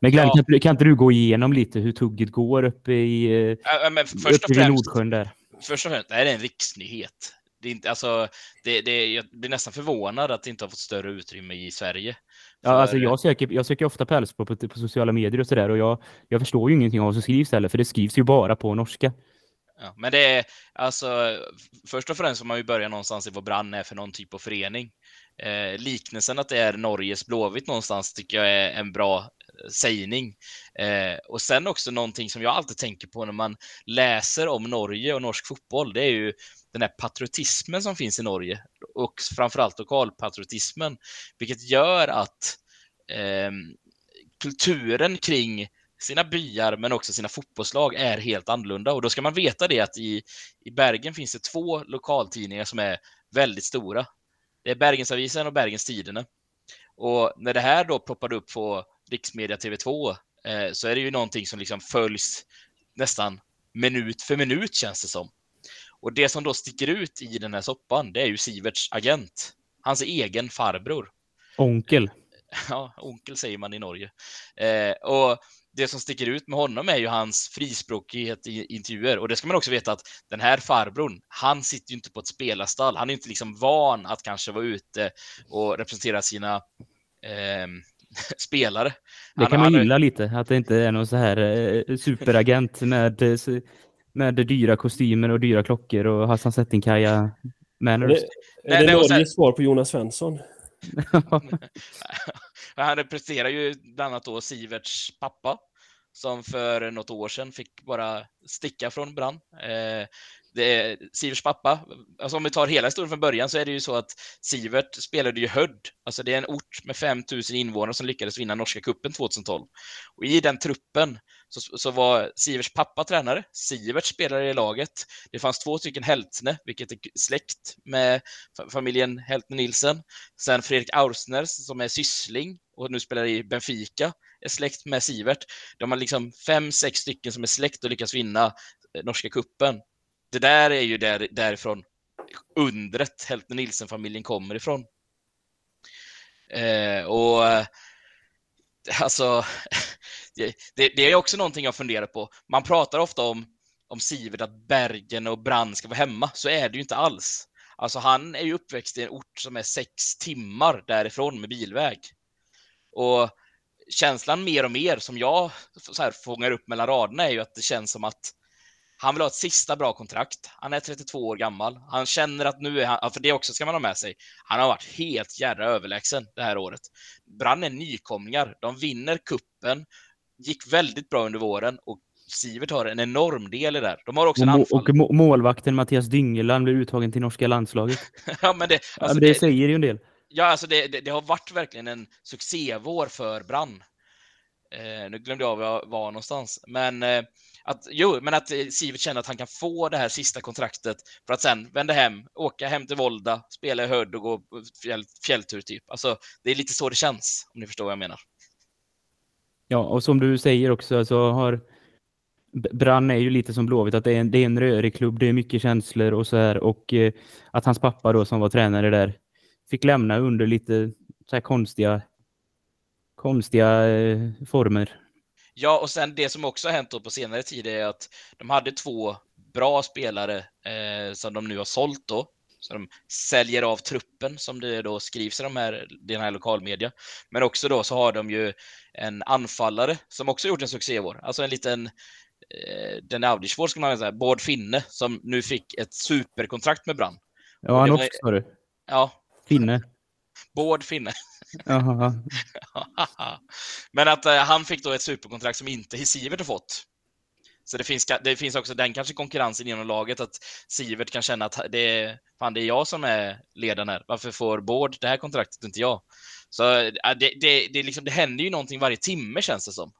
Speaker 2: Men Glenn, ja. kan, kan, inte du gå igenom lite hur tugget går uppe i,
Speaker 1: ja, men först uppe
Speaker 2: och främst, Nordsjön där?
Speaker 1: Först och främst, det här är en riksnyhet. Det är inte, alltså, det, det, jag blir nästan förvånad att det inte har fått större utrymme i Sverige.
Speaker 2: Ja, alltså jag söker, jag söker ofta på Elfsborg på, på, sociala medier och sådär och jag, jag förstår ju ingenting av vad som skrivs heller, för det skrivs ju bara på norska.
Speaker 1: Ja, men det är alltså, först och främst får man ju börja någonstans i vad Brann är för någon typ av förening. Eh, liknelsen att det är Norges Blåvitt någonstans tycker jag är en bra eh, sägning. Eh, och sen också någonting som jag alltid tänker på när man läser om Norge och norsk fotboll, det är ju den här patriotismen som finns i Norge och framförallt lokalpatriotismen, vilket gör att eh, kulturen kring sina byar men också sina fotbollslag är helt annorlunda. Och då ska man veta det att i, i Bergen finns det två lokaltidningar som är väldigt stora. Det är Bergensavisen och Bergens Tidende. Och när det här då ploppade upp på Riksmedia TV2 eh, så är det ju någonting som liksom följs nästan minut för minut känns det som. Och det som då sticker ut i den här soppan, det är ju Siverts agent. Hans egen farbror.
Speaker 2: Onkel.
Speaker 1: Ja, onkel säger man i Norge. Eh, och det som sticker ut med honom är ju hans frispråkighet i intervjuer. Och det ska man också veta att den här farbrorn, han sitter ju inte på ett spelarstall. Han är inte liksom van att kanske vara ute och representera sina eh, spelare.
Speaker 2: Det
Speaker 1: Han-
Speaker 2: kan man gilla lite, att det inte är någon så här eh, superagent med, eh, med dyra kostymer och dyra klockor och Hassan Settinkaja manners.
Speaker 3: Det,
Speaker 1: Nej,
Speaker 3: är det
Speaker 1: det så här-
Speaker 3: Norges svar på Jonas Svensson?
Speaker 1: Han representerar ju bland annat då Siverts pappa som för något år sedan fick bara sticka från Brann. Eh, det Siverts pappa, alltså om vi tar hela historien från början så är det ju så att Sivert spelade ju Hödd, alltså det är en ort med 5000 invånare som lyckades vinna norska kuppen 2012. Och i den truppen så, så var Siverts pappa tränare, Sivert spelade i laget. Det fanns två stycken Heltne, vilket är släkt med familjen Heltne Nilsen. Sen Fredrik Aursner som är syssling och nu spelar i Benfica, är släkt med Sivert. De har liksom fem, sex stycken som är släkt och lyckas vinna eh, norska kuppen. Det där är ju där, därifrån undret Heltne Nilsen-familjen kommer ifrån. Eh, och eh, alltså, det, det, är också någonting jag funderar på. Man pratar ofta om, om Sivert att Bergen och Brand ska vara hemma. Så är det ju inte alls. Alltså han är ju uppväxt i en ort som är sex timmar därifrån med bilväg. Och känslan mer och mer som jag så här fångar upp mellan raderna är ju att det känns som att han vill ha ett sista bra kontrakt. Han är 32 år gammal. Han känner att nu är han, ja, för det också ska man ha med sig. Han har varit helt jädra överlägsen det här året. Brann är nykomlingar. De vinner kuppen gick väldigt bra under våren och Sivert har en enorm del i det där. De har också en anfall.
Speaker 2: och må- målvakten Mattias Dyngeland blir uttagen till norska landslaget.
Speaker 1: ja, men det,
Speaker 2: ja,
Speaker 1: alltså
Speaker 2: men det,
Speaker 1: det,
Speaker 2: säger ju en del
Speaker 1: ja, alltså det, det, det har varit verkligen en succévår för Brann. Eh, nu glömde jag var jag var någonstans. Men eh, att, jo, men att eh, Sivert känner att han kan få det här sista kontraktet för att sen vända hem, åka hem till Volda, spela i Hödd och gå fjäll, fjälltur typ. Alltså, det är lite så det känns, om ni förstår vad jag menar.
Speaker 2: Ja, och som du säger också så har Brann är ju lite som Blåvitt, att det är en, det är en rörig klubb, det är mycket känslor och så här och eh, att hans pappa då som var tränare där fick lämna under lite så här konstiga konstiga eh, former.
Speaker 1: Ja, och sen det som också har hänt på senare tid är att de hade två bra spelare eh, som de nu har sålt då. Så de säljer av truppen som det då skrivs i de här, den här lokalmedia. Men också då så har de ju en anfallare som också gjort en succé i år. Alltså en liten eh, den Audisvår ska man säga, Bård Finne som nu fick ett superkontrakt med Brann.
Speaker 2: Ja, han
Speaker 1: var-
Speaker 2: också sa du.
Speaker 1: Ja,
Speaker 2: Finne.
Speaker 1: Bård Finne. Men att eh, han fick då ett superkontrakt som inte Sivert har fått. Så det finns, det finns också den kanske konkurrensen inom laget att Sivert kan känna att det är, fan, det är jag som är ledaren här. Varför får Bård det här kontraktet och inte jag? Så det, det, det, liksom, det händer ju någonting varje timme känns det som.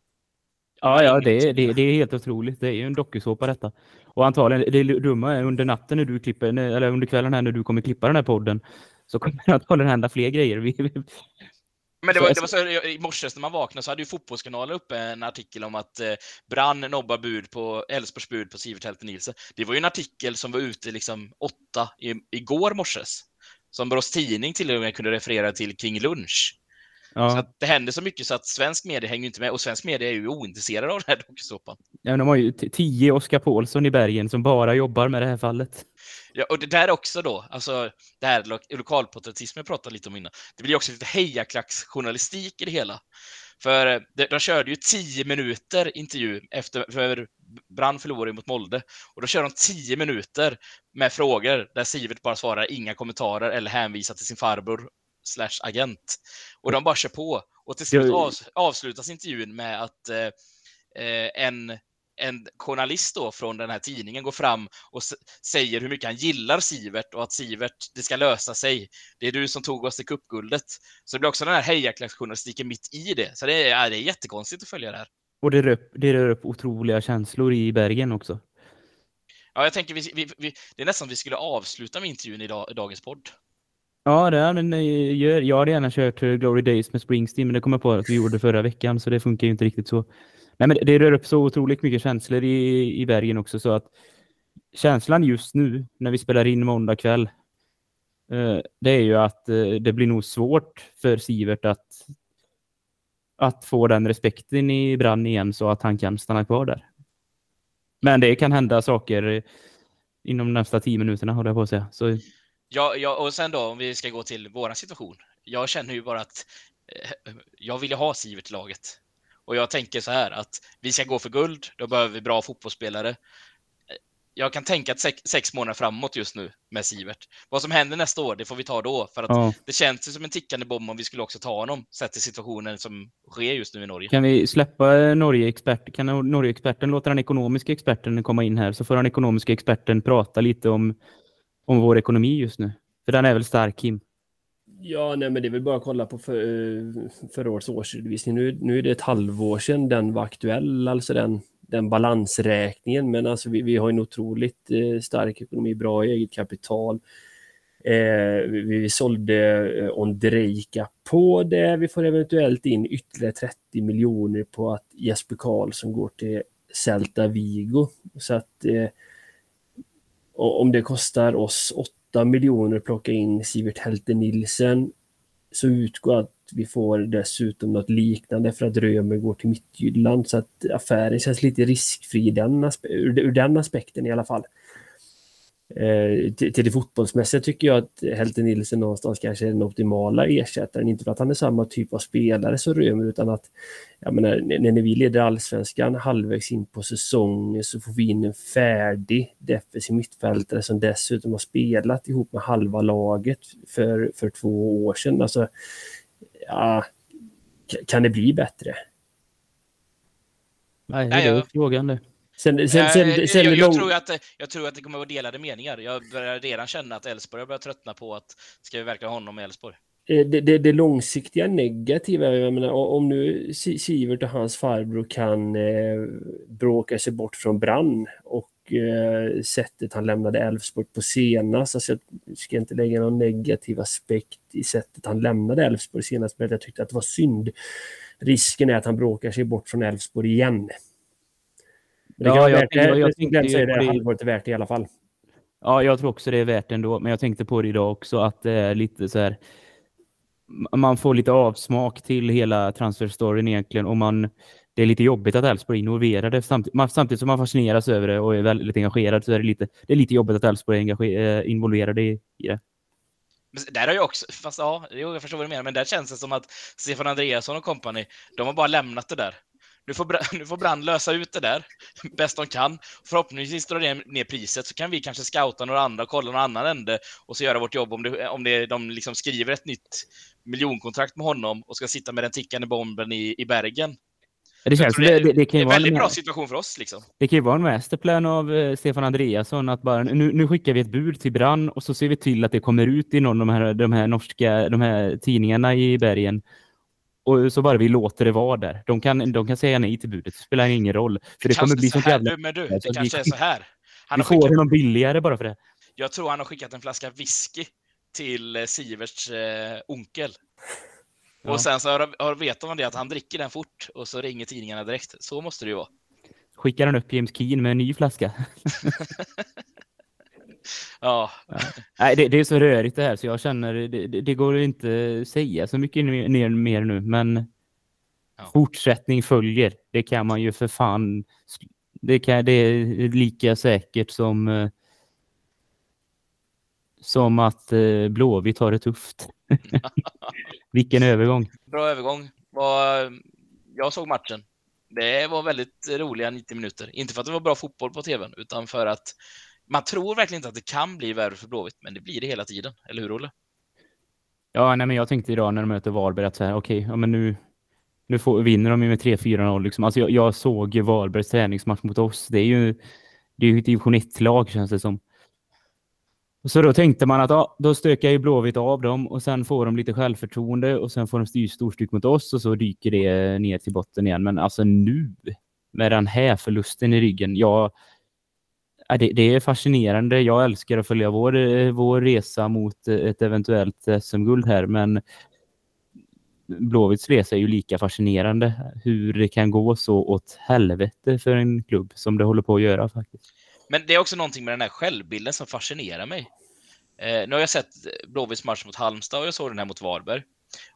Speaker 2: Ja, ja det, är- det, det är helt otroligt. Det är ju en dokusåpa detta. Och antagligen, det dumma är under natten när du klipper, eller under kvällen här när du kommer klippa den här podden, så kommer det antagligen hända fler grejer.
Speaker 1: Men det var, det var så, i morse när man vaknade så hade ju Fotbollskanalen uppe en artikel om att eh, Brann nobbar bud på Elfsborgs bud på Sivert Helten Nielsen. Det var ju en artikel som var ute liksom åtta i, igår morses. Som Borås Tidning till och med kunde referera till kring lunch. Så
Speaker 2: ja,
Speaker 1: att det händer så mycket så att svensk media hänger inte med och svensk media är ju ointresserad av den här dokusåpan.
Speaker 2: ja, de har ju tio Oskar Paulsson i Bergen som bara jobbar med det här fallet.
Speaker 1: Ja, och det där också då, alltså det här lo lokalpatriotismen jag pratade lite om innan. Det blir ju också lite hejaklacksjournalistik i det hela. För eh, de, de körde ju tio minuter intervju efter, för Brann förlorade mot Molde. Och då kör de tio minuter med frågor där Sivert bara svarar inga kommentarer eller hänvisar till sin farbror slash agent. Och de bara kör på. Och till slut avslutas intervjun med att eh, eh, en en journalist då från den här tidningen går fram och säger hur mycket han gillar Sivert och att Sivert, det ska lösa sig. Det är du som tog oss till cupguldet. Så det blir också den här hejaklacksjournalistiken mitt i det. Så det är, det är jättekonstigt att följa det här.
Speaker 2: Och det rör, upp- det rör upp otroliga känslor i Bergen också.
Speaker 1: Ja, jag tänker vi, vi, vi, det är nästan vi skulle avsluta med intervjun i, dag, i dagens podd.
Speaker 2: Ja, det hade ni eh, gör. Jag hade gärna kört eh, Glory Days med Springsteen, men det kom jag på att vi gjorde förra veckan, så det funkar ju inte riktigt så. Nej, men det rör upp så otroligt mycket känslor i, i Bergen också, så att känslan just nu, när vi spelar in måndag kväll, eh, det är ju att eh, det blir nog svårt för Sivert att att få den respekten i Brann igen så att han kan stanna kvar där. Men det kan hända saker eh, inom de nästa tio minuterna, håller jag på att säga. Så...
Speaker 1: Ja, ja, och sen då om vi ska gå till vår situation. Jag känner ju bara att eh, jag vill ju ha Sivert i laget. Och jag tänker så här att vi ska gå för guld, då behöver vi bra fotbollsspelare jag kan tänka att sex, sex, månader framåt just nu med Sivert. Vad som händer nästa år, det får vi ta då. För att ja. det känns som en tickande bomb om vi skulle också ta honom, sett till situationen som sker just nu i Norge.
Speaker 2: Kan vi släppa Norge-expert? Kan Norge-experten låta den ekonomiska experten komma in här? Så får den ekonomiska experten prata lite om, om vår ekonomi just nu. För den är väl stark, Kim?
Speaker 3: Ja, nej, men det är väl bara att kolla på för, eh, förra årets årsredovisning. Nu, nu är det ett halvår sedan den var aktuell, alltså den den balansräkningen. Men alltså vi, vi har en otroligt eh, stark ekonomi, bra eget kapital. Eh, vi, vi sålde eh, Ondrejka på det. Vi får eventuellt in ytterligare 30 miljoner på att Jesper Karlsson går till Celta Vigo. Så att eh, om det kostar oss 8 miljoner att plocka in Sivert Helte Nilsen så utgår att vi får dessutom något liknande för att Römer går till Midtjylland. Så att affären känns lite riskfri den ur, ur den aspekten i alla fall. Eh, till, till det fotbollsmässiga tycker jag att Helte Nilsen någonstans kanske är den optimala ersättaren. Inte för att han är samma typ av spelare som Römer utan att jag menar, när, när vi leder allsvenskan halvvägs in på säsongen så får vi in en färdig defensiv mittfältare som dessutom har spelat ihop med halva laget för, för två år sedan. Alltså, ja, kan det bli bättre?
Speaker 2: Nej, det är Nej, frågan det.
Speaker 1: Sen, sen, sen, sen jag, jag, tror att, jag tror att det kommer att vara delade meningar. Jag börjar redan känna att Elfsborg börjar tröttna på att ska vi verkligen ha honom i Elfsborg?
Speaker 3: Eh, det, det, det, långsiktiga negativa, jag menar, om nu Sivert och hans farbror kan eh, bråka sig bort från Brann och eh, sättet han lämnade Elfsborg på senast, alltså jag ska inte lägga någon negativ aspekt i sättet han lämnade Elfsborg senast, men jag tyckte att det var synd. Risken är att han bråkar sig bort från Elfsborg igen. Men det ja, jag, värt, jag, jag, jag tänkte säga det, det värt det i alla fall.
Speaker 2: Ja, jag tror också det är värt det ändå. Men jag tänkte på det idag också att det är lite så här. Man får lite avsmak till hela transferstoryn egentligen. Och man, det är lite jobbigt att Elfsborg är involverade. Samtidigt, samtidigt som man fascineras över det och är väldigt engagerad så är det lite, det är lite jobbigt att Elfsborg är eh, involverade i, i det.
Speaker 1: Där har jag också, fast ja, jag förstår vad du menar, men där känns det som att Stefan Andreasson och kompani, de har bara lämnat det där. Nu får, nu får Brand lösa ut det där bäst de kan. Förhoppningsvis drar det ner priset så kan vi kanske scouta några andra och kolla någon annan ände och så göra vårt jobb om, det, om det, de liksom skriver ett nytt miljonkontrakt med honom och ska sitta med den tickande bomben i, i Bergen.
Speaker 2: Det, känns, det, det, det, kan
Speaker 1: är en väldigt bra situation för oss. Liksom.
Speaker 2: Det kan ju vara en masterplan av eh, Stefan Andreasson att bara nu, nu skickar vi ett bud till Brann och så ser vi till att det kommer ut i någon av de här, de här norska de här tidningarna i bergen och så bara vi låter det vara där. De kan, de kan säga nej till budet. Det spelar ingen roll. För det, det kommer bli sånt jävla...
Speaker 1: Du, men du, det kanske är så här.
Speaker 2: Han vi får skickat... honom billigare bara för det.
Speaker 1: Jag tror han har skickat en flaska whisky till eh, Siverts eh, onkel. Ja. Och sen så har, har, vet man det att han dricker den fort och så ringer tidningarna direkt. Så måste det ju vara.
Speaker 2: Skickar han upp James Keen med en ny flaska?
Speaker 1: Ja.
Speaker 2: Nej, det, det, är så rörigt det här så jag känner det, det, går inte säga så mycket ner, mer nu men ja. fortsättning följer. Det kan man ju för fan det, kan, det är lika säkert som eh, som att eh, Blåvitt har det tufft. Vilken övergång.
Speaker 1: Bra övergång. Jag såg matchen. Det var väldigt roliga 90 minuter. Inte för att det var bra fotboll på tvn, utan för att man tror verkligen inte att det kan bli värre för Blåvitt, men det blir det hela tiden. Eller hur, Olle?
Speaker 2: Ja, nej, men jag tänkte idag när de möter Varberg att så här, okej, okay, ja, men nu, nu får, vinner de med 3-4-0. Liksom. Alltså, jag, jag såg Varbergs träningsmatch mot oss. Det är ju, det är ju ett division 1-lag känns det som. Så då tänkte man att ja, då stökar ju Blåvitt av dem och sen får de lite självförtroende och sen får de styr storstyck mot oss och så dyker det ner till botten igen. Men alltså nu med den här förlusten i ryggen. Jag, Äh, det, det, är fascinerande. Jag älskar att följa vår, eh, vår resa mot eh, ett eventuellt eh, SM-guld här, men Blåvitts resa är ju lika fascinerande. Hur det kan gå så åt helvete för en klubb som det håller på att göra faktiskt.
Speaker 1: Men det är också någonting med den här självbilden som fascinerar mig. Eh, nu har jag sett Blåvitts match mot Halmstad och jag såg den här mot Varberg.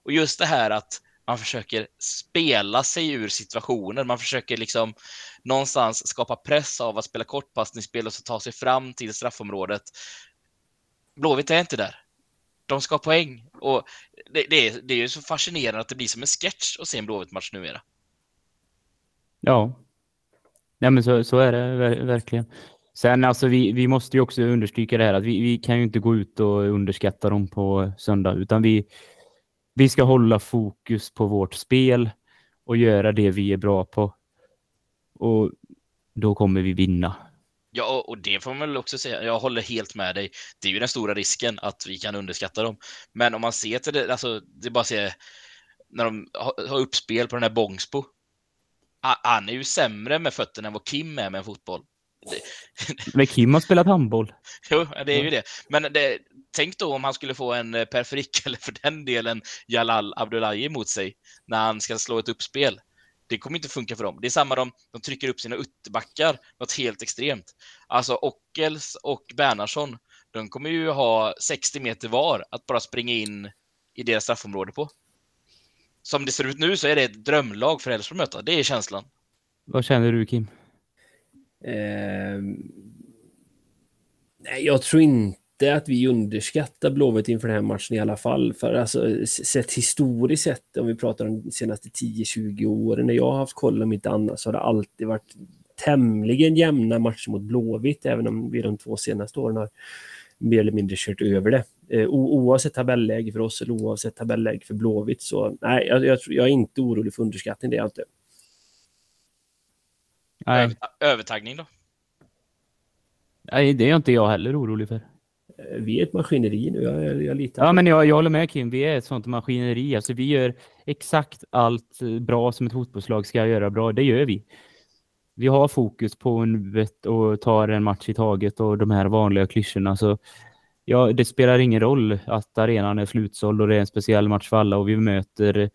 Speaker 1: Och just det här att man försöker spela sig ur situationer. Man försöker liksom någonstans skapa press av att spela kortpassningsspel och så ta sig fram till straffområdet. Blåvitt är inte där. De ska ha poäng och det, det, är, det är ju så fascinerande att det blir som en sketch att se en Blåvitt-match numera.
Speaker 2: Ja. Nej, men så, så är det ver verkligen. Sen alltså vi, vi måste ju också understryka det här att vi, vi kan ju inte gå ut och underskatta dem på söndag utan vi, vi ska hålla fokus på vårt spel och göra det vi är bra på. Och då kommer vi vinna.
Speaker 1: Ja, och det får man väl också säga. Jag håller helt med dig. Det är ju den stora risken att vi kan underskatta dem. Men om man ser till det, alltså det är bara att se när de har uppspel på den här Bångsbo. Han är ju sämre med fötterna än vad Kim är med fotboll.
Speaker 2: Men Kim har spelat handboll.
Speaker 1: Jo, det är ju det. Men det, tänk då om han skulle få en eh, Per Frick, eller för den delen Jalal Abdullahi mot sig när han ska slå ett uppspel. Det kommer inte funka för dem. Det är samma de, de trycker upp sina ytterbackar, något helt extremt. Alltså Ockels och Bernhardsson, de kommer ju ha 60 meter var att bara springa in i deras straffområde på. Som det ser ut nu så är det ett drömlag för Elfsborg att möta. Det är känslan.
Speaker 2: Vad känner du Kim?
Speaker 3: Eh, nej, jag tror inte att vi underskattar Blåvitt inför den här matchen i alla fall. För alltså, sett historiskt sett, om vi pratar om de senaste 10-20 åren, när jag har haft koll om inte annat, så har det alltid varit tämligen jämna matcher mot Blåvitt, även om vi de två senaste åren har mer eller mindre kört över det. Eh, oavsett tabelläge för oss eller oavsett tabelläge för Blåvitt. Så nej, jag, jag, jag är inte orolig för underskattning, det är jag inte.
Speaker 1: Nej. Övertagning då?
Speaker 2: Nej, det är inte jag heller orolig för.
Speaker 3: Eh, vi är ett maskineri nu, jag, jag litar
Speaker 2: Ja, men jag, jag håller med Kim. Vi är ett sånt maskineri. Alltså, vi gör exakt allt bra som ett fotbollslag ska göra bra. Det gör vi. Vi har fokus på nuet och tar en match i taget och de här vanliga klyschorna. Så ja, det spelar ingen roll att arenan är slutsåld och det är en speciell match för alla och vi möter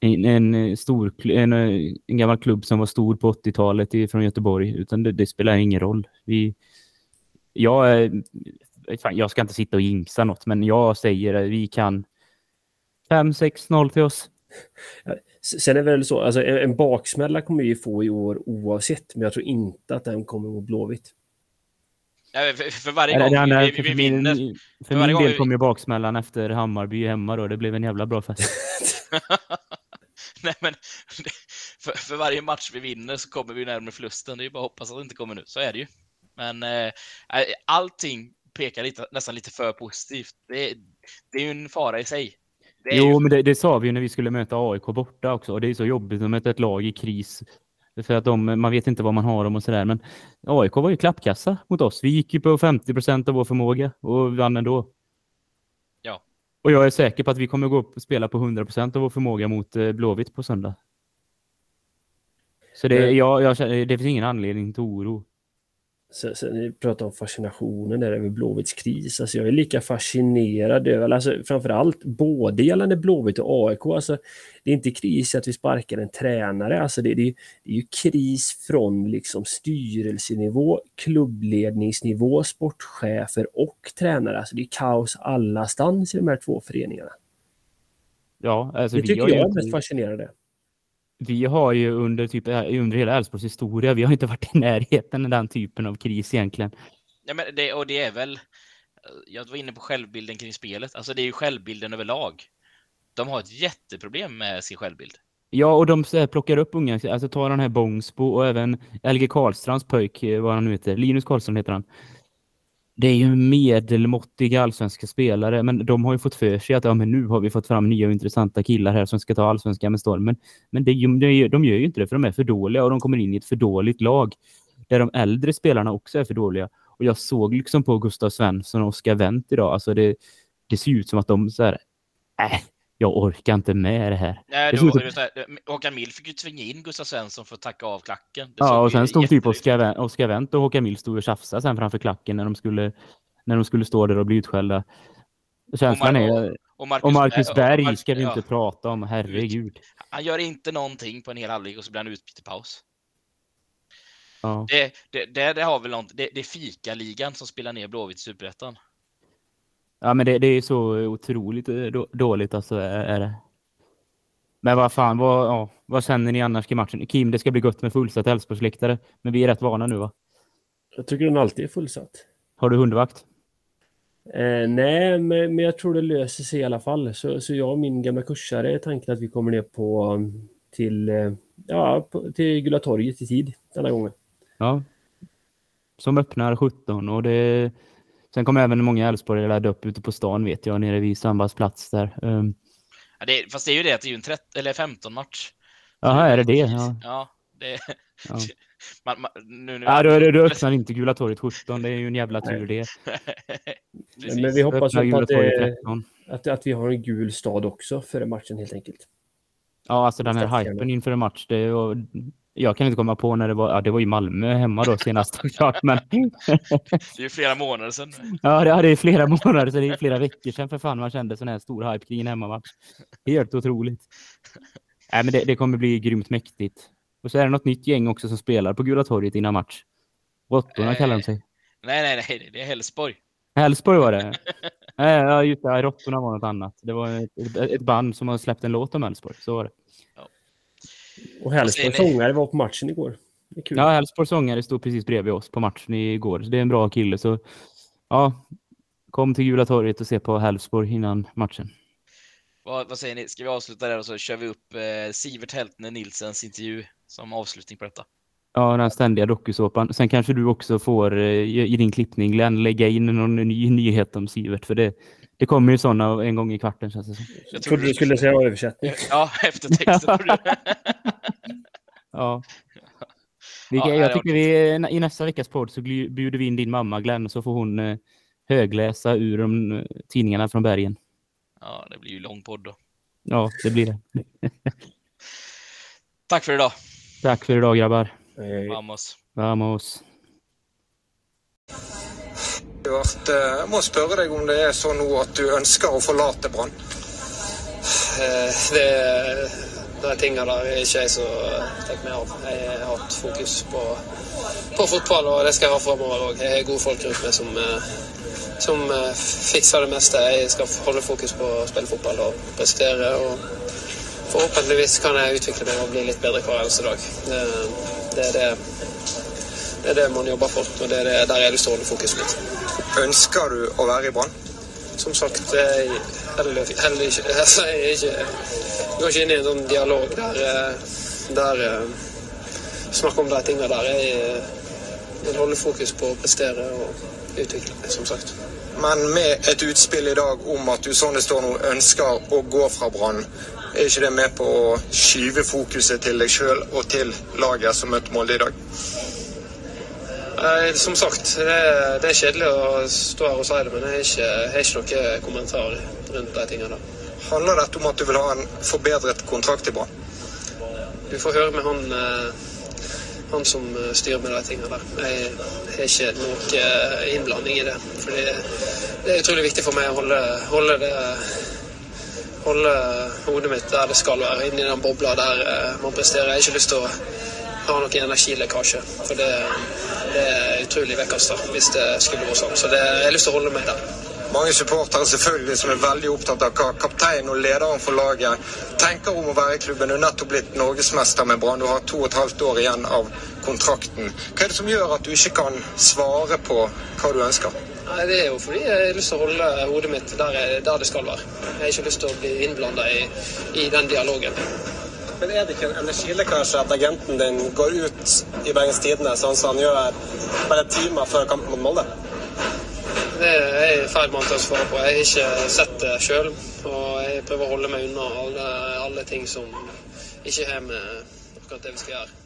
Speaker 2: en, en, stor, en, en gammal klubb som var stor på 80-talet från Göteborg, utan det, det, spelar ingen roll. Vi, jag, jag ska inte sitta och jinxa något, men jag säger att vi kan 5-6-0 till oss.
Speaker 3: Sen är det väl så, alltså en baksmälla kommer vi få i år oavsett, men jag tror inte att den kommer mot Blåvitt.
Speaker 1: för, för varje gång nej, nej, vi, vi, vi, vinner.
Speaker 2: För, för, för min del vi... kom ju baksmällan efter Hammarby hemma då. Det blev en jävla bra fest.
Speaker 1: Nej, men för, för, varje match vi vinner så kommer vi närmare förlusten. Det är bara att hoppas att det inte kommer nu. Så är det ju. Men eh, allting pekar lite, nästan lite för positivt. Det, det är ju en fara i sig.
Speaker 2: Jo,
Speaker 1: ju...
Speaker 2: men det, det, sa vi ju när vi skulle möta AIK borta också. Och det är så jobbigt att möta ett lag i kris. För att de, man vet inte vad man har dem och sådär. Men AIK var ju klappkassa mot oss. Vi gick ju på 50 procent av vår förmåga och vann ändå. Och jag är säker på att vi kommer gå upp och spela på 100% av vår förmåga mot eh, Blåvitt på söndag. Så det, jag, jag, det finns ingen anledning till oro.
Speaker 3: Sen, sen ni pratar om fascinationen där över Blåvitts kris. Alltså jag är lika fascinerad över, alltså framförallt både gällande Blåvitt och AIK. Alltså, det är inte kris att vi sparkar en tränare. Alltså det, det, det är ju kris från liksom styrelsenivå, klubbledningsnivå, sportchefer och tränare. Alltså det är kaos allastans i de här två föreningarna.
Speaker 2: Ja, alltså
Speaker 3: det tycker jag är mest fascinerande
Speaker 2: vi har ju under, typ, under hela Älvsborgs historia, vi har inte varit i närheten av den typen av kris egentligen.
Speaker 1: Ja, men det, och det är väl, jag var inne på självbilden kring spelet, alltså det är ju självbilden överlag. De har ett jätteproblem med sin självbild.
Speaker 2: Ja, och de plockar upp unga, alltså tar den här Bångsbo och även LG Karlstrands pojk, eh, vad han nu heter, Linus Karlstrand heter han det är ju medelmåttiga allsvenska spelare, men de har ju fått för sig att ja, men nu har vi fått fram nya och intressanta killar här som ska ta allsvenskan med stormen. Men det, de, de gör ju inte det, för de är för dåliga och de kommer in i ett för dåligt lag där de äldre spelarna också är för dåliga. Och jag såg liksom på Gustav Svensson och Oskar Wendt idag, alltså det, det ser ut som att de så här, äh, jag orkar inte med det här.
Speaker 1: Nej, det det här Håkan Mild fick ju tvinga in Gustav Svensson för att tacka av klacken.
Speaker 2: Det ja, och sen stod typ Oskar, Oskar Wendt och Håkan Mild stod och tjafsade sen framför klacken när de skulle, när de skulle stå där och bli utskällda. Känslan är... Och Marcus, och Marcus Berg och Marcus, ska vi inte ja. prata om, herregud.
Speaker 1: Han gör inte någonting på en hel halvlek och så blir han utbytt i paus.
Speaker 2: Ja.
Speaker 1: Det, det, det, det, har väl något, det, det är fika-ligan som spelar ner Blåvitt i Superettan.
Speaker 2: Ja, men det, det är så otroligt eh, dåligt alltså är det. Men vad fan, vad, ja, vad känner ni annars till matchen? Kim, det ska bli gott med fullsatt Elfsborgsläktare, men vi är rätt vana nu va?
Speaker 3: Jag tycker den alltid är fullsatt.
Speaker 2: Har du hundvakt?
Speaker 3: Eh, nej, men, men jag tror det löser sig i alla fall. Så, så jag och min gamla kursare är tanken att vi kommer ner på till, eh, ja, på, till Gula torget i tid denna gången.
Speaker 2: Ja. Som öppnar 17 och det... Sen kommer även många Elfsborgare ladda upp ute på stan vet jag, nere vid Sandbergs plats där. Um,
Speaker 1: Ja, det, fast det är ju det att det är ju en 13, eller 15 match.
Speaker 2: Jaha, är det det? Ja.
Speaker 1: Ja, det...
Speaker 2: Ja.
Speaker 1: Man, man, nu, nu,
Speaker 2: Ja, då, då, då öppnar inte Gula torget 17. Det är ju en jävla tur det.
Speaker 3: Men vi hoppas på att,
Speaker 2: torget
Speaker 3: det,
Speaker 2: 13.
Speaker 3: att, att vi har en gul stad också före matchen helt enkelt.
Speaker 2: Ja, alltså den här hypen inför en match. Det var, jag kan inte komma på när det var. Ja, det var ju Malmö hemma då senast klart, men
Speaker 1: Det är ju flera månader sedan.
Speaker 2: ja, det, ja, det är flera månader så det är flera veckor sedan för fan man kände sån här stor hype kring en hemmamatch. Helt otroligt. Nej, men det, det kommer bli grymt mäktigt. Och så är det något nytt gäng också som spelar på Gula torget innan match. Råttorna kallar de sig.
Speaker 1: Nej, nej, nej, det är Hälsborg.
Speaker 2: Elfsborg var det. Ja, just det. Råttorna var något annat. Det var ett, ett band som har släppt en låt om Elfsborg. Så var det.
Speaker 3: Och Hälsborgs
Speaker 1: ni?
Speaker 3: sångare var på matchen igår. Det är kul.
Speaker 2: Ja, Elfsborgs sångare stod precis bredvid oss på matchen igår. Så det är en bra kille. Så ja, kom till Gula torget och se på Elfsborg innan matchen.
Speaker 1: Vad, vad säger ni? Ska vi avsluta där och så kör vi upp eh, Sivert Heltner Nilsens intervju som avslutning på detta?
Speaker 2: Ja, den ständiga dokusåpan. Sen kanske du också får eh, i i din klippning, Glenn, lägga in någon ny nyhet om Sivert. För det, det kommer ju sådana en gång i kvarten känns det som.
Speaker 1: Jag
Speaker 3: Trodde du skulle säga översättning.
Speaker 1: Ja, eftertexten.
Speaker 2: Ja. Vi,
Speaker 1: Ja,
Speaker 2: jag tycker vi, i nästa veckas podd så bjuder vi in din mamma Glenn så får hon eh, högläsa ur de, eh, tidningarna från bergen.
Speaker 1: ja, det blir ju lång podd då.
Speaker 2: Ja, det blir det.
Speaker 1: Tack för idag.
Speaker 2: Tack för idag grabbar.
Speaker 3: Eh,
Speaker 1: Vamos.
Speaker 2: Vamos.
Speaker 4: Jag måste Jeg må spørre deg om det er sånn nå at du ønsker å forlate Brann.
Speaker 5: Eh, det, de tingene der er ikke jeg så eh, tar meg av. Jeg har hatt fokus på, på fotball, og det skal jeg ha framöver òg. Jeg har gode folk rundt meg som, eh, som fikser det meste. Jeg skal holde fokus på å spille fotball og prestere. og Forhåpentligvis kan jeg utvikle meg og bli litt bedre hver eneste dag. Det, det, er det, det er det man jobber for, og det er det, der jeg til å holde fokuset mitt.
Speaker 4: Ønsker du å være i Brann?
Speaker 5: Som sagt, jeg heller, heller ikke, altså, jeg er ikke jeg går ikke inn i en sånn dialog der, eh, der eh, Snakke om de tingene der. Jeg eh, vil holde fokus på å prestere og utvikle meg, som sagt.
Speaker 4: Men med et utspill i dag om at du sånn det står nå ønsker å gå fra Brann, er ikke det med på å skyve fokuset til deg sjøl og til laget som møtte Molde i dag?
Speaker 5: Eh, Som sagt, det det er kjedelig å stå her og si det, men jeg har ikke, ikke noen kommentar rundt de tingene.
Speaker 4: Handler dette om at du vil ha en forbedret kontrakt i Brann?
Speaker 5: Du får høre med han, eh, han som eh, styrer med de tingene der. Jeg har ikke noe innblanding i det. Fordi det er utrolig viktig for meg å holde, holde det Holde hodet mitt der det skal være, inni den bobla der man presterer. Jeg har ikke lyst til å ha noen energilekkasje. For det, det er utrolig vekkasta hvis det skulle gå sånn. Så det, jeg har lyst til å holde meg der.
Speaker 4: Mange supportere selvfølgelig som er veldig opptatt av hva kapteinen og lederen for laget tenker om å være i klubben. Du er nettopp blitt norgesmester med Brann. Du har to og et halvt år igjen av kontrakten. Hva er det som gjør at du ikke kan svare på hva du ønsker?
Speaker 5: Nei, Det er jo fordi jeg har lyst til å holde hodet mitt der, jeg- der det skal være. Jeg har ikke lyst til å bli innblanda i, i den dialogen.
Speaker 6: Men er det ikke en energilekkasje at agenten din går ut i Bergens Tidende sånn som han gjør bare timer før kampen mot Molde?
Speaker 5: Det er feil måte å svare på. Jeg har ikke sett det sjøl. Og jeg prøver å holde meg unna alle, alle ting som ikke har med akkurat det vi skal gjøre.